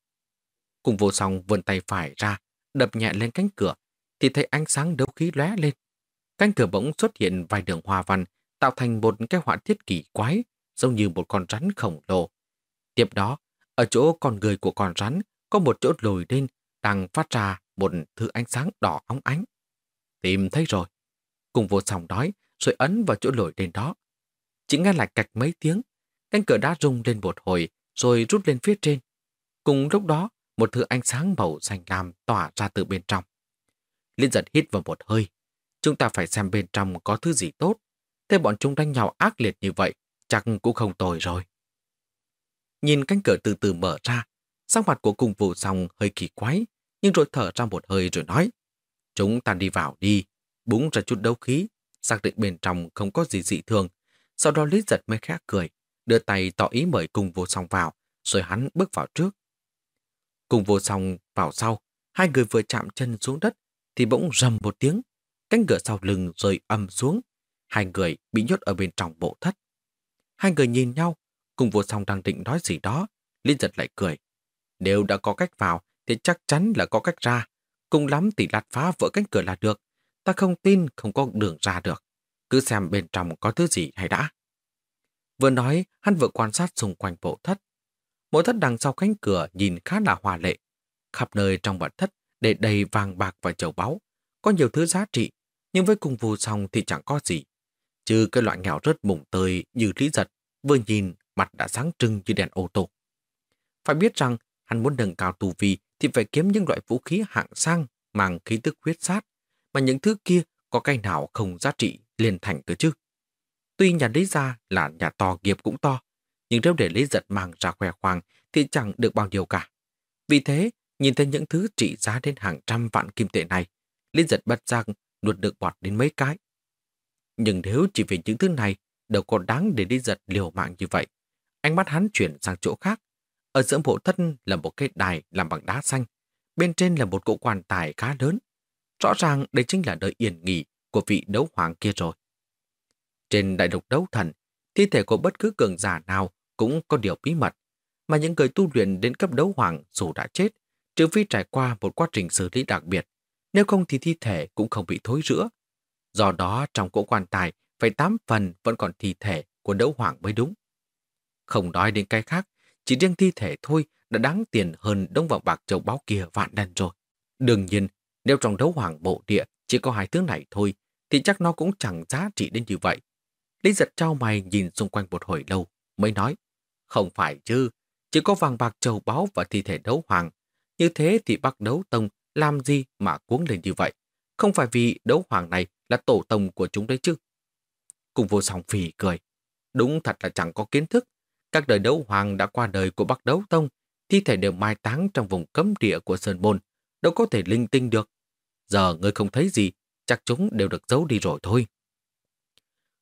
Cùng vô song vươn tay phải ra, đập nhẹ lên cánh cửa, thì thấy ánh sáng đấu khí lóe lên. Cánh cửa bỗng xuất hiện vài đường hoa văn, tạo thành một cái họa thiết kỳ quái, giống như một con rắn khổng lồ. Tiếp đó, ở chỗ con người của con rắn, có một chỗ lồi lên, đang phát ra một thứ ánh sáng đỏ óng ánh. Tìm thấy rồi. Cùng vô sòng đói rồi ấn vào chỗ lồi lên đó. Chỉ nghe lại cạch mấy tiếng, cánh cửa đá rung lên một hồi, rồi rút lên phía trên. Cùng lúc đó, một thứ ánh sáng màu xanh lam tỏa ra từ bên trong. Liên giật hít vào một hơi. Chúng ta phải xem bên trong có thứ gì tốt. Thế bọn chúng đánh nhau ác liệt như vậy, chắc cũng không tồi rồi. Nhìn cánh cửa từ từ mở ra, sắc mặt của cùng vụ xong hơi kỳ quái, nhưng rồi thở ra một hơi rồi nói. Chúng ta đi vào đi, búng ra chút đấu khí, xác định bên trong không có gì dị thường. Sau đó Lý giật mới khẽ cười, đưa tay tỏ ý mời cùng vô song vào, rồi hắn bước vào trước. Cùng vô song vào sau, hai người vừa chạm chân xuống đất thì bỗng rầm một tiếng, cánh cửa sau lưng rơi âm xuống. Hai người bị nhốt ở bên trong bộ thất. Hai người nhìn nhau, cùng vô song đang định nói gì đó, Linh giật lại cười. Nếu đã có cách vào thì chắc chắn là có cách ra. Cùng lắm thì lạt phá vỡ cánh cửa là được. Ta không tin không có đường ra được. Cứ xem bên trong có thứ gì hay đã. Vừa nói, hắn vừa quan sát xung quanh bộ thất. Bộ thất đằng sau cánh cửa nhìn khá là hòa lệ. Khắp nơi trong bộ thất để đầy vàng bạc và châu báu. Có nhiều thứ giá trị, nhưng với cùng vù xong thì chẳng có gì. Trừ cái loại nghèo rớt mùng tơi như lý giật, vừa nhìn mặt đã sáng trưng như đèn ô tô. Phải biết rằng, hắn muốn nâng cao tù vi thì phải kiếm những loại vũ khí hạng sang mang khí tức huyết sát, mà những thứ kia có cái nào không giá trị liền thành cơ chứ. Tuy nhà lý gia là nhà to nghiệp cũng to, nhưng nếu để Lý Giật mang ra khoe khoang thì chẳng được bao nhiêu cả. Vì thế, nhìn thấy những thứ trị giá đến hàng trăm vạn kim tệ này, Lý Giật bất giang nuột được bọt đến mấy cái. Nhưng nếu chỉ vì những thứ này, đâu có đáng để Lý Giật liều mạng như vậy. Ánh mắt hắn chuyển sang chỗ khác. Ở giữa bộ thân là một cái đài làm bằng đá xanh. Bên trên là một cỗ quan tài khá lớn. Rõ ràng đây chính là nơi yên nghỉ của vị đấu hoàng kia rồi. Trên đại lục đấu thần, thi thể của bất cứ cường giả nào cũng có điều bí mật, mà những người tu luyện đến cấp đấu hoàng dù đã chết, trừ phi trải qua một quá trình xử lý đặc biệt, nếu không thì thi thể cũng không bị thối rữa. Do đó trong cỗ quan tài phải tám phần vẫn còn thi thể của đấu hoàng mới đúng. Không nói đến cái khác, chỉ riêng thi thể thôi đã đáng tiền hơn đống vàng bạc châu báu kia vạn lần rồi. Đương nhiên, nếu trong đấu hoàng bộ địa chỉ có hai thứ này thôi, thì chắc nó cũng chẳng giá trị đến như vậy. Lý giật trao mày nhìn xung quanh một hồi lâu, mới nói, không phải chứ, chỉ có vàng bạc châu báu và thi thể đấu hoàng. Như thế thì bác đấu tông làm gì mà cuống lên như vậy? Không phải vì đấu hoàng này là tổ tông của chúng đấy chứ? Cùng vô song phì cười. Đúng thật là chẳng có kiến thức. Các đời đấu hoàng đã qua đời của bắc đấu tông, thi thể đều mai táng trong vùng cấm địa của Sơn Môn, đâu có thể linh tinh được. Giờ ngươi không thấy gì, chắc chúng đều được giấu đi rồi thôi.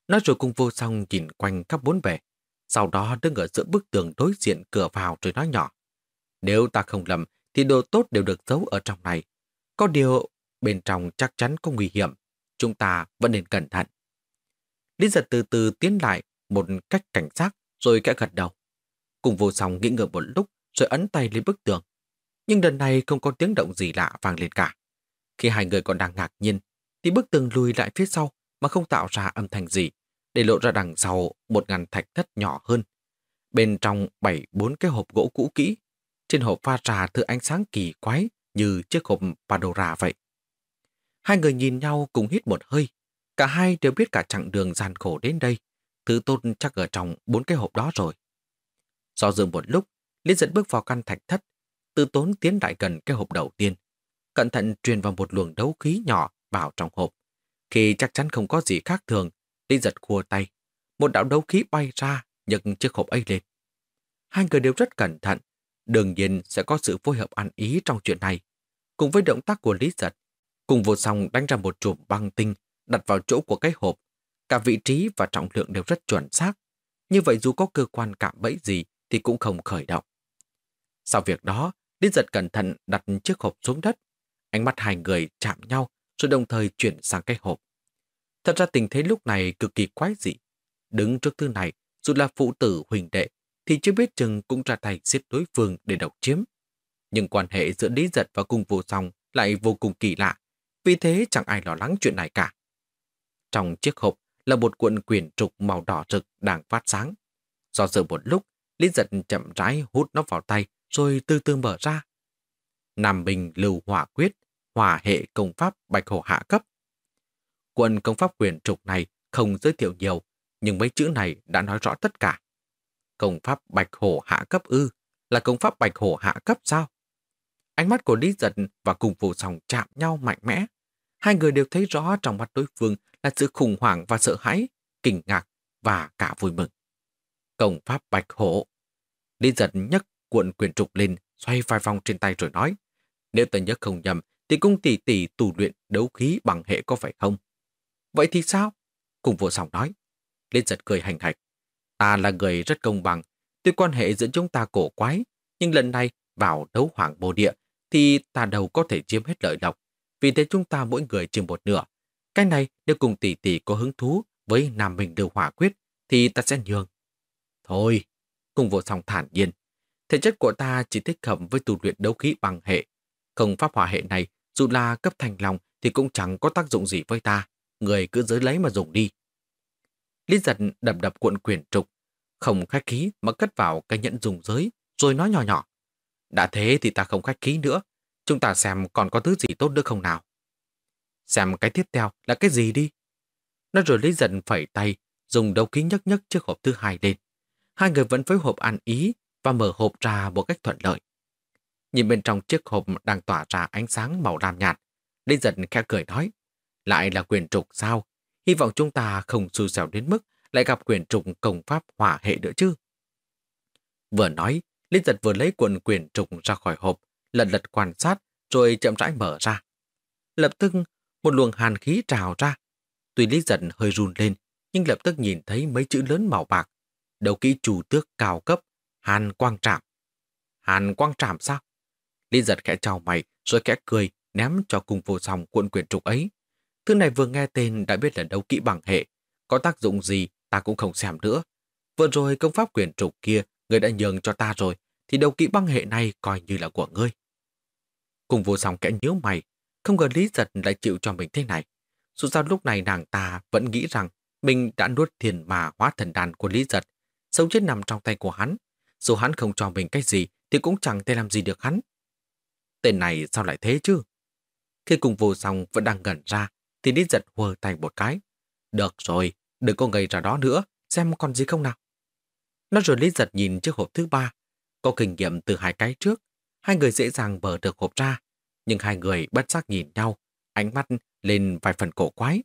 Nói rồi cùng vô song nhìn quanh khắp bốn bề, sau đó đứng ở giữa bức tường đối diện cửa vào rồi nói nhỏ. Nếu ta không lầm, thì đồ tốt đều được giấu ở trong này. Có điều, bên trong chắc chắn có nguy hiểm. Chúng ta vẫn nên cẩn thận. Lý giật từ từ tiến lại một cách cảnh giác rồi kẽ gật đầu. Cùng vô song nghĩ ngợi một lúc rồi ấn tay lên bức tường. Nhưng lần này không có tiếng động gì lạ vang lên cả. Khi hai người còn đang ngạc nhiên, thì bức tường lùi lại phía sau mà không tạo ra âm thanh gì, để lộ ra đằng sau một ngàn thạch thất nhỏ hơn. Bên trong bảy bốn cái hộp gỗ cũ kỹ, trên hộp pha trà thứ ánh sáng kỳ quái như chiếc hộp Pandora vậy. Hai người nhìn nhau cùng hít một hơi. Cả hai đều biết cả chặng đường gian khổ đến đây. Thứ tốt chắc ở trong bốn cái hộp đó rồi. Do dự một lúc, Lý dẫn bước vào căn thạch thất, từ tốn tiến lại gần cái hộp đầu tiên. Cẩn thận truyền vào một luồng đấu khí nhỏ vào trong hộp. Khi chắc chắn không có gì khác thường, Lý giật khua tay. Một đạo đấu khí bay ra, nhấc chiếc hộp ấy lên. Hai người đều rất cẩn thận. Đương nhiên sẽ có sự phối hợp ăn ý trong chuyện này. Cùng với động tác của Lý giật, cùng vô song đánh ra một chùm băng tinh đặt vào chỗ của cái hộp. Cả vị trí và trọng lượng đều rất chuẩn xác. Như vậy dù có cơ quan cảm bẫy gì thì cũng không khởi động. Sau việc đó, đinh giật cẩn thận đặt chiếc hộp xuống đất. Ánh mắt hai người chạm nhau rồi đồng thời chuyển sang cái hộp. Thật ra tình thế lúc này cực kỳ quái dị. Đứng trước thứ này, dù là phụ tử huỳnh đệ, thì chưa biết chừng cũng ra tay giết đối phương để độc chiếm. Nhưng quan hệ giữa Lý Giật và cung vô song lại vô cùng kỳ lạ, vì thế chẳng ai lo lắng chuyện này cả. Trong chiếc hộp là một cuộn quyển trục màu đỏ rực đang phát sáng. Do dự một lúc, Lý Giật chậm rãi hút nó vào tay rồi từ từ mở ra. Nam Bình lưu hỏa quyết, hỏa hệ công pháp bạch hổ hạ cấp. Cuộn công pháp quyển trục này không giới thiệu nhiều, nhưng mấy chữ này đã nói rõ tất cả. Công pháp bạch hổ hạ cấp ư, là công pháp bạch hổ hạ cấp sao? Ánh mắt của Lý Giật và cùng phụ sòng chạm nhau mạnh mẽ. Hai người đều thấy rõ trong mắt đối phương là sự khủng hoảng và sợ hãi, kinh ngạc và cả vui mừng. Công pháp bạch hổ. Lý Giật nhấc cuộn quyền trục lên, xoay vài vòng trên tay rồi nói. Nếu tôi nhớ không nhầm, thì cung tỷ tỷ tù luyện đấu khí bằng hệ có phải không? Vậy thì sao? Cùng vô song nói. Liên giật cười hành hạch. Ta là người rất công bằng. Tuy quan hệ giữa chúng ta cổ quái, nhưng lần này vào đấu hoàng bồ địa thì ta đâu có thể chiếm hết lợi lộc. Vì thế chúng ta mỗi người chừng một nửa. Cái này nếu cùng tỷ tỷ có hứng thú với Nam mình đều Hỏa Quyết thì ta sẽ nhường. Thôi, cùng vô song thản nhiên. Thể chất của ta chỉ thích hợp với tu luyện đấu khí bằng hệ. Không pháp hỏa hệ này, dù là cấp thành lòng thì cũng chẳng có tác dụng gì với ta người cứ giới lấy mà dùng đi. Lý giật đập đập cuộn quyển trục, không khách khí mà cất vào cái nhẫn dùng giới, rồi nói nhỏ nhỏ. Đã thế thì ta không khách khí nữa, chúng ta xem còn có thứ gì tốt nữa không nào. Xem cái tiếp theo là cái gì đi. nó rồi lấy giận phẩy tay, dùng đầu khí nhấc nhấc chiếc hộp thứ hai lên. Hai người vẫn phối hợp ăn ý và mở hộp ra một cách thuận lợi. Nhìn bên trong chiếc hộp đang tỏa ra ánh sáng màu lam nhạt, Lý giận khẽ cười nói. Lại là quyền trục sao? Hy vọng chúng ta không xui xẻo đến mức lại gặp quyền trục công pháp hỏa hệ nữa chứ. Vừa nói, Linh giật vừa lấy quần quyền trục ra khỏi hộp, lật lật quan sát, rồi chậm rãi mở ra. Lập tức, một luồng hàn khí trào ra. Tuy Lý giật hơi run lên, nhưng lập tức nhìn thấy mấy chữ lớn màu bạc. Đầu kỹ chủ tước cao cấp, hàn quang trạm. Hàn quang trạm sao? Lý giật khẽ chào mày, rồi khẽ cười, ném cho cùng vô song cuộn quyền trục ấy. Thứ này vừa nghe tên đã biết là đấu kỹ bằng hệ. Có tác dụng gì ta cũng không xem nữa. Vừa rồi công pháp quyền trục kia người đã nhường cho ta rồi thì đấu kỹ băng hệ này coi như là của ngươi. Cùng vô song kẽ nhớ mày, không ngờ Lý Giật lại chịu cho mình thế này. Dù sao lúc này nàng ta vẫn nghĩ rằng mình đã nuốt thiền mà hóa thần đàn của Lý Giật, sống chết nằm trong tay của hắn. dù hắn không cho mình cái gì thì cũng chẳng thể làm gì được hắn. Tên này sao lại thế chứ? Khi cùng vô song vẫn đang ngẩn ra, thì lý giật hùa tay một cái. Được rồi, đừng có ngây ra đó nữa, xem còn gì không nào. Nó rồi Lý giật nhìn chiếc hộp thứ ba. Có kinh nghiệm từ hai cái trước, hai người dễ dàng mở được hộp ra. Nhưng hai người bất giác nhìn nhau, ánh mắt lên vài phần cổ quái.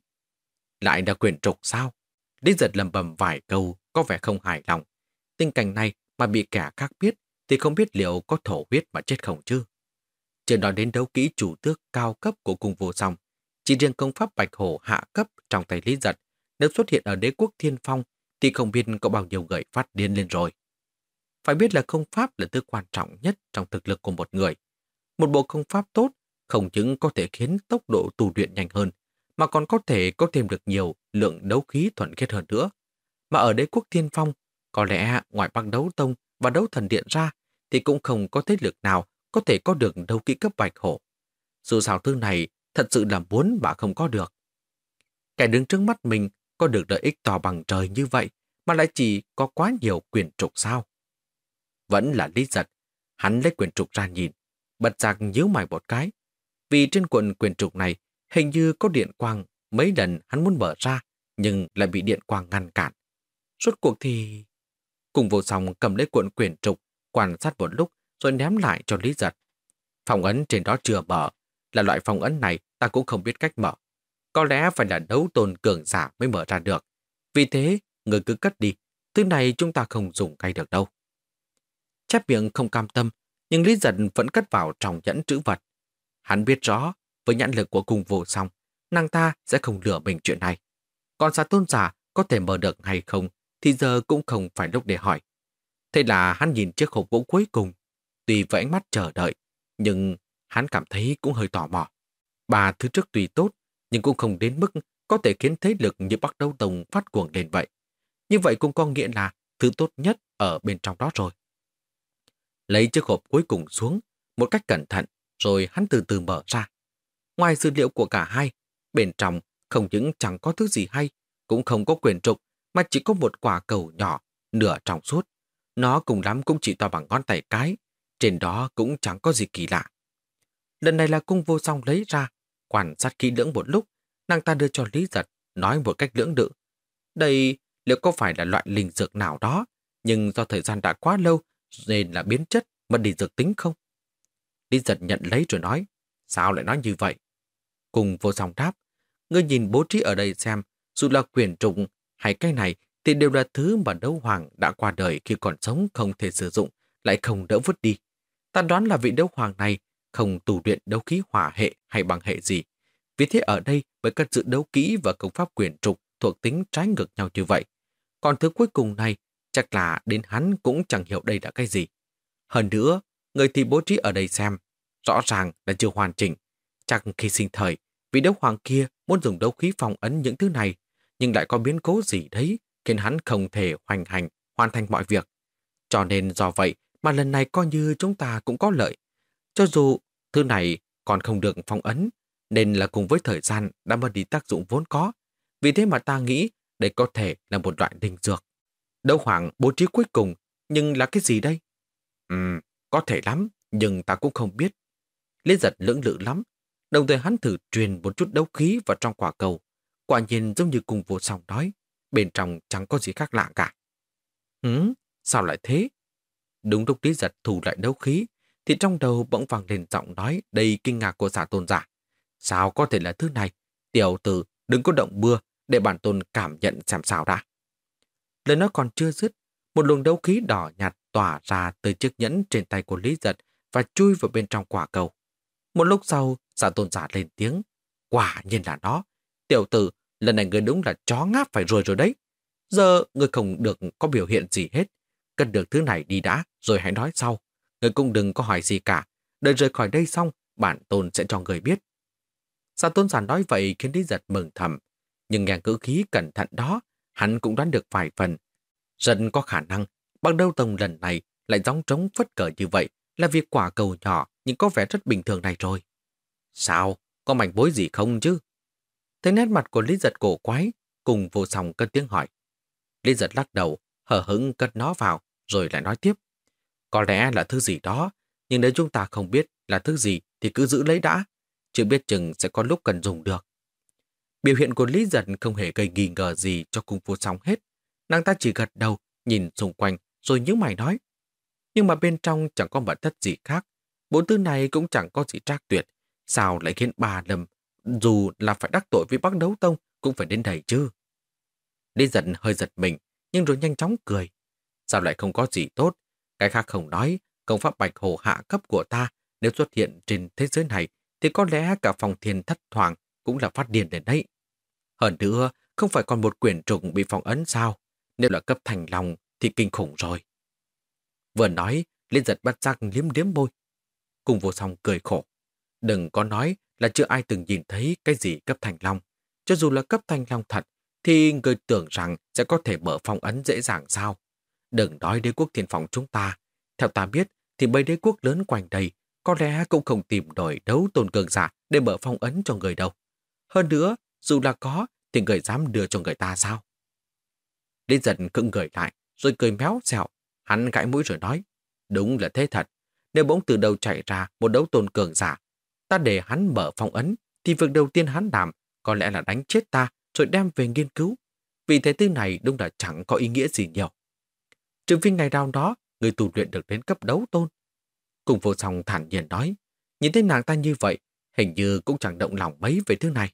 Lại là quyển trục sao? Lý giật lầm bầm vài câu, có vẻ không hài lòng. Tình cảnh này mà bị kẻ khác biết thì không biết liệu có thổ huyết mà chết không chứ. Chưa nói đến đấu kỹ chủ tước cao cấp của cung vô song, chỉ riêng công pháp bạch hổ hạ cấp trong tay Lý Giật, nếu xuất hiện ở đế quốc thiên phong thì không biết có bao nhiêu người phát điên lên rồi. Phải biết là công pháp là thứ quan trọng nhất trong thực lực của một người. Một bộ công pháp tốt không những có thể khiến tốc độ tu luyện nhanh hơn, mà còn có thể có thêm được nhiều lượng đấu khí thuận kết hơn nữa. Mà ở đế quốc thiên phong, có lẽ ngoài băng đấu tông và đấu thần điện ra, thì cũng không có thế lực nào có thể có được đấu kỹ cấp bạch hổ. Dù sao thứ này thật sự là muốn mà không có được. Kẻ đứng trước mắt mình có được lợi ích to bằng trời như vậy mà lại chỉ có quá nhiều quyền trục sao. Vẫn là lý giật, hắn lấy quyền trục ra nhìn, bật giặc nhíu mày một cái. Vì trên quần quyền trục này hình như có điện quang mấy lần hắn muốn mở ra nhưng lại bị điện quang ngăn cản. Suốt cuộc thì... Cùng vô song cầm lấy cuộn quyền trục, quan sát một lúc rồi ném lại cho Lý Giật. Phòng ấn trên đó chưa mở, là loại phòng ấn này ta cũng không biết cách mở. Có lẽ phải là đấu tôn cường giả mới mở ra được. Vì thế, người cứ cất đi, thứ này chúng ta không dùng ngay được đâu. Chép miệng không cam tâm, nhưng Lý Giật vẫn cất vào trong nhẫn trữ vật. Hắn biết rõ, với nhãn lực của cung vô song, nàng ta sẽ không lừa mình chuyện này. Còn xa tôn giả có thể mở được hay không, thì giờ cũng không phải lúc để hỏi. Thế là hắn nhìn chiếc hộp gỗ cuối cùng, Tuy với ánh mắt chờ đợi, nhưng hắn cảm thấy cũng hơi tò mò. Ba thứ trước tuy tốt, nhưng cũng không đến mức có thể khiến thế lực như Bắc đầu Tông phát cuồng lên vậy. Như vậy cũng có nghĩa là thứ tốt nhất ở bên trong đó rồi. Lấy chiếc hộp cuối cùng xuống, một cách cẩn thận, rồi hắn từ từ mở ra. Ngoài dữ liệu của cả hai, bên trong không những chẳng có thứ gì hay, cũng không có quyền trục, mà chỉ có một quả cầu nhỏ, nửa trong suốt. Nó cùng lắm cũng chỉ to bằng ngón tay cái, trên đó cũng chẳng có gì kỳ lạ. Lần này là cung vô song lấy ra, quan sát kỹ lưỡng một lúc, nàng ta đưa cho Lý Giật, nói một cách lưỡng lự. Đây liệu có phải là loại linh dược nào đó, nhưng do thời gian đã quá lâu nên là biến chất, mất đi dược tính không? Lý Giật nhận lấy rồi nói, sao lại nói như vậy? Cùng vô song đáp, ngươi nhìn bố trí ở đây xem, dù là quyền trụng hay cái này thì đều là thứ mà đấu hoàng đã qua đời khi còn sống không thể sử dụng, lại không đỡ vứt đi. Ta đoán là vị đấu hoàng này không tù luyện đấu khí hỏa hệ hay bằng hệ gì. Vì thế ở đây mới cất giữ đấu kỹ và công pháp quyền trục thuộc tính trái ngược nhau như vậy. Còn thứ cuối cùng này, chắc là đến hắn cũng chẳng hiểu đây là cái gì. Hơn nữa, người thì bố trí ở đây xem, rõ ràng là chưa hoàn chỉnh. Chắc khi sinh thời, vị đấu hoàng kia muốn dùng đấu khí phòng ấn những thứ này, nhưng lại có biến cố gì đấy khiến hắn không thể hoành hành, hoàn thành mọi việc. Cho nên do vậy mà lần này coi như chúng ta cũng có lợi. Cho dù thứ này còn không được phong ấn, nên là cùng với thời gian đã mất đi tác dụng vốn có. Vì thế mà ta nghĩ đây có thể là một loại linh dược đấu hoàng bố trí cuối cùng, nhưng là cái gì đây? Ừm, có thể lắm, nhưng ta cũng không biết. Lý giật lưỡng lự lắm, đồng thời hắn thử truyền một chút đấu khí vào trong quả cầu. Quả nhiên giống như cùng vô song nói, bên trong chẳng có gì khác lạ cả. Hứ, sao lại thế? Đúng lúc Lý Giật thủ lại đấu khí, thì trong đầu bỗng vang lên giọng nói đầy kinh ngạc của giả tôn giả. Sao có thể là thứ này? Tiểu tử, đừng có động bưa để bản tôn cảm nhận xem sao đã. Lời nói còn chưa dứt, một luồng đấu khí đỏ nhạt tỏa ra từ chiếc nhẫn trên tay của Lý Giật và chui vào bên trong quả cầu. Một lúc sau, giả tôn giả lên tiếng. Quả nhiên là nó. Tiểu tử, lần này người đúng là chó ngáp phải rồi rồi đấy. Giờ người không được có biểu hiện gì hết. Cần được thứ này đi đã, rồi hãy nói sau. Người cũng đừng có hỏi gì cả. Đợi rời khỏi đây xong, bản tôn sẽ cho người biết. Sa tôn giả nói vậy khiến Lý Giật mừng thầm. Nhưng nghe cử khí cẩn thận đó, hắn cũng đoán được vài phần. dần có khả năng, bằng đâu tông lần này lại gióng trống phất cờ như vậy là việc quả cầu nhỏ nhưng có vẻ rất bình thường này rồi. Sao? Có mảnh bối gì không chứ? Thấy nét mặt của Lý Giật cổ quái, cùng vô song cất tiếng hỏi. Lý Giật lắc đầu, hở hững cất nó vào, rồi lại nói tiếp. Có lẽ là thứ gì đó, nhưng nếu chúng ta không biết là thứ gì thì cứ giữ lấy đã, chưa biết chừng sẽ có lúc cần dùng được. Biểu hiện của Lý Giật không hề gây nghi ngờ gì cho cung phu sóng hết. Nàng ta chỉ gật đầu, nhìn xung quanh, rồi những mày nói. Nhưng mà bên trong chẳng có mật thất gì khác. Bốn tư này cũng chẳng có gì trác tuyệt. Sao lại khiến bà lầm, dù là phải đắc tội với bác đấu tông, cũng phải đến đây chứ. Lý Giật hơi giật mình, nhưng rồi nhanh chóng cười. Sao lại không có gì tốt? Cái khác không nói, công pháp bạch hồ hạ cấp của ta nếu xuất hiện trên thế giới này thì có lẽ cả phòng thiền thất thoảng cũng là phát điên đến đấy. Hơn nữa, không phải còn một quyển trùng bị phong ấn sao? Nếu là cấp thành lòng thì kinh khủng rồi. Vừa nói, Liên giật bắt giác liếm liếm môi. Cùng vô song cười khổ. Đừng có nói là chưa ai từng nhìn thấy cái gì cấp thành long. Cho dù là cấp thành long thật, thì người tưởng rằng sẽ có thể mở phong ấn dễ dàng sao. Đừng nói đế quốc thiên phòng chúng ta. Theo ta biết, thì mấy đế quốc lớn quanh đây có lẽ cũng không tìm đổi đấu tôn cường giả để mở phong ấn cho người đâu. Hơn nữa, dù là có, thì người dám đưa cho người ta sao? Lý giật cưng gửi lại, rồi cười méo xẹo. Hắn gãi mũi rồi nói, đúng là thế thật. Nếu bỗng từ đầu chạy ra một đấu tôn cường giả, ta để hắn mở phong ấn, thì việc đầu tiên hắn làm có lẽ là đánh chết ta rồi đem về nghiên cứu. Vì thế tư này đúng là chẳng có ý nghĩa gì nhiều. Trừ phi ngày nào đó, người tu luyện được đến cấp đấu tôn. Cùng vô song thản nhiên nói, nhìn thấy nàng ta như vậy, hình như cũng chẳng động lòng mấy về thứ này.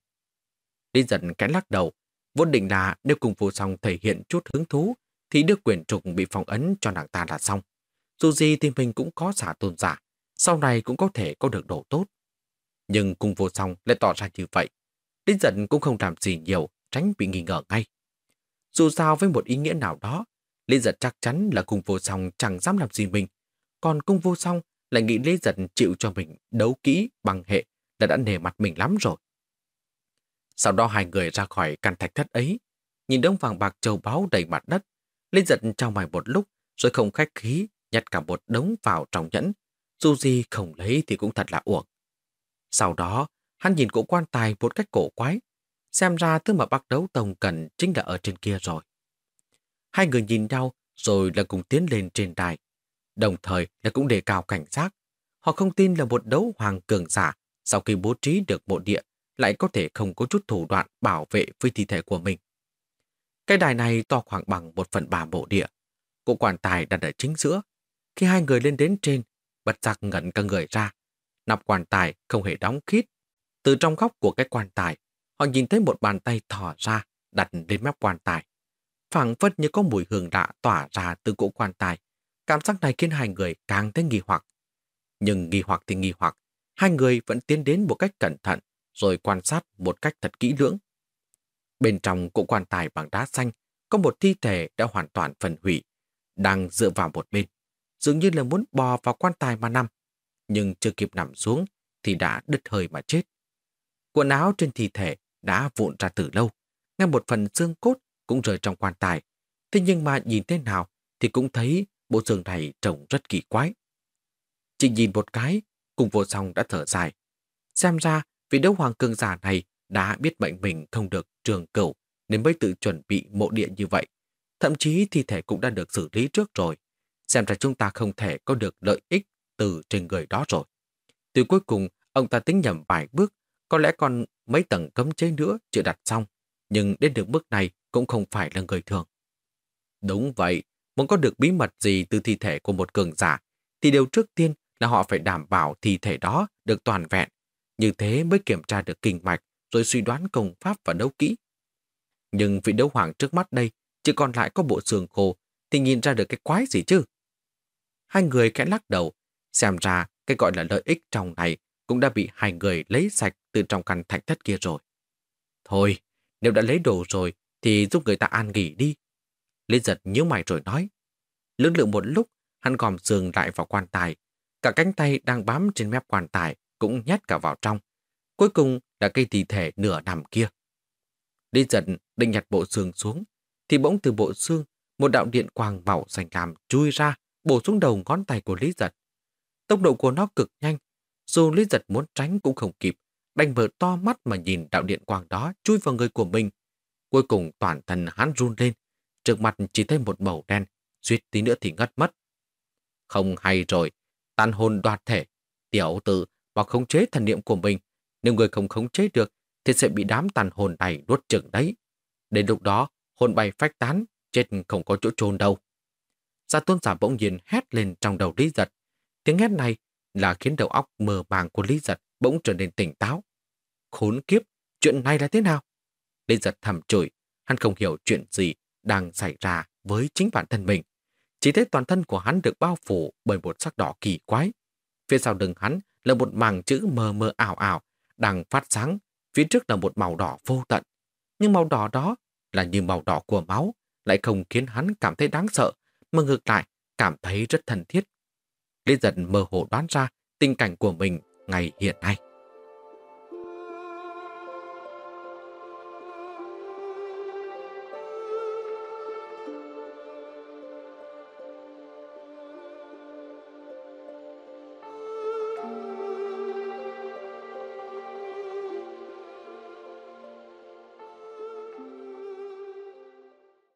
Lý dần kẽ lắc đầu, vốn định là nếu cùng vô song thể hiện chút hứng thú, thì đưa quyền trục bị phong ấn cho nàng ta là xong. Dù gì thì mình cũng có giả tôn giả, sau này cũng có thể có được độ tốt. Nhưng cùng vô song lại tỏ ra như vậy. Lý giận cũng không làm gì nhiều, tránh bị nghi ngờ ngay. Dù sao với một ý nghĩa nào đó, Lý giật chắc chắn là cung vô song chẳng dám làm gì mình. Còn cung vô song lại nghĩ Lý giật chịu cho mình đấu kỹ bằng hệ là đã nề mặt mình lắm rồi. Sau đó hai người ra khỏi căn thạch thất ấy, nhìn đống vàng bạc châu báu đầy mặt đất. lên giật trong mày một lúc, rồi không khách khí, nhặt cả một đống vào trong nhẫn. Dù gì không lấy thì cũng thật là uổng. Sau đó, hắn nhìn cổ quan tài một cách cổ quái. Xem ra thứ mà bác đấu tông cần chính là ở trên kia rồi. Hai người nhìn nhau rồi là cùng tiến lên trên đài. Đồng thời là cũng đề cao cảnh giác. Họ không tin là một đấu hoàng cường giả sau khi bố trí được bộ địa lại có thể không có chút thủ đoạn bảo vệ với thi thể của mình. Cái đài này to khoảng bằng một phần ba bộ địa. Cụ quan tài đặt ở chính giữa. Khi hai người lên đến trên, bật giặc ngẩn cả người ra. Nắp quan tài không hề đóng khít. Từ trong góc của cái quan tài, họ nhìn thấy một bàn tay thỏ ra đặt đến mép quan tài phảng phất như có mùi hương lạ tỏa ra từ cỗ quan tài. Cảm giác này khiến hai người càng thấy nghi hoặc. Nhưng nghi hoặc thì nghi hoặc, hai người vẫn tiến đến một cách cẩn thận, rồi quan sát một cách thật kỹ lưỡng. Bên trong cỗ quan tài bằng đá xanh, có một thi thể đã hoàn toàn phần hủy, đang dựa vào một bên, dường như là muốn bò vào quan tài mà nằm. Nhưng chưa kịp nằm xuống thì đã đứt hơi mà chết. Quần áo trên thi thể đã vụn ra từ lâu, ngay một phần xương cốt cũng rơi trong quan tài. Thế nhưng mà nhìn thế nào thì cũng thấy bộ xương này trông rất kỳ quái. Chỉ nhìn một cái, cùng vô song đã thở dài. Xem ra, vị đấu hoàng cường giả này đã biết bệnh mình không được trường cửu nên mới tự chuẩn bị mộ địa như vậy. Thậm chí thi thể cũng đã được xử lý trước rồi. Xem ra chúng ta không thể có được lợi ích từ trên người đó rồi. Từ cuối cùng, ông ta tính nhầm vài bước, có lẽ còn mấy tầng cấm chế nữa chưa đặt xong. Nhưng đến được bước này cũng không phải là người thường. Đúng vậy, muốn có được bí mật gì từ thi thể của một cường giả, thì điều trước tiên là họ phải đảm bảo thi thể đó được toàn vẹn. Như thế mới kiểm tra được kinh mạch, rồi suy đoán công pháp và đấu kỹ. Nhưng vị đấu hoàng trước mắt đây chỉ còn lại có bộ xương khô, thì nhìn ra được cái quái gì chứ? Hai người kẽ lắc đầu, xem ra cái gọi là lợi ích trong này cũng đã bị hai người lấy sạch từ trong căn thạch thất kia rồi. Thôi, nếu đã lấy đồ rồi thì giúp người ta an nghỉ đi. Lý giật nhíu mày rồi nói. Lưỡng lượng một lúc, hắn gòm giường lại vào quan tài. Cả cánh tay đang bám trên mép quan tài cũng nhét cả vào trong. Cuối cùng là cây thi thể nửa nằm kia. Lý giận định nhặt bộ xương xuống, thì bỗng từ bộ xương, một đạo điện quang màu xanh cam chui ra, bổ xuống đầu ngón tay của Lý Giật. Tốc độ của nó cực nhanh, dù Lý Giật muốn tránh cũng không kịp, đành mở to mắt mà nhìn đạo điện quang đó chui vào người của mình, Cuối cùng toàn thân hắn run lên, trước mặt chỉ thấy một màu đen, suýt tí nữa thì ngất mất. Không hay rồi, tan hồn đoạt thể. Tiểu tử vào khống chế thần niệm của mình. Nếu người không khống chế được thì sẽ bị đám tàn hồn này nuốt chừng đấy. Đến lúc đó, hồn bay phách tán, chết không có chỗ trôn đâu. Gia tôn giả bỗng nhiên hét lên trong đầu Lý Giật. Tiếng hét này là khiến đầu óc mờ màng của Lý Giật bỗng trở nên tỉnh táo. Khốn kiếp, chuyện này là thế nào? Lý Giật thầm chửi, hắn không hiểu chuyện gì đang xảy ra với chính bản thân mình. Chỉ thấy toàn thân của hắn được bao phủ bởi một sắc đỏ kỳ quái. Phía sau lưng hắn là một mảng chữ mờ mờ ảo ảo, đang phát sáng, phía trước là một màu đỏ vô tận. Nhưng màu đỏ đó là như màu đỏ của máu, lại không khiến hắn cảm thấy đáng sợ, mà ngược lại cảm thấy rất thân thiết. Lý giật mơ hồ đoán ra tình cảnh của mình ngày hiện nay.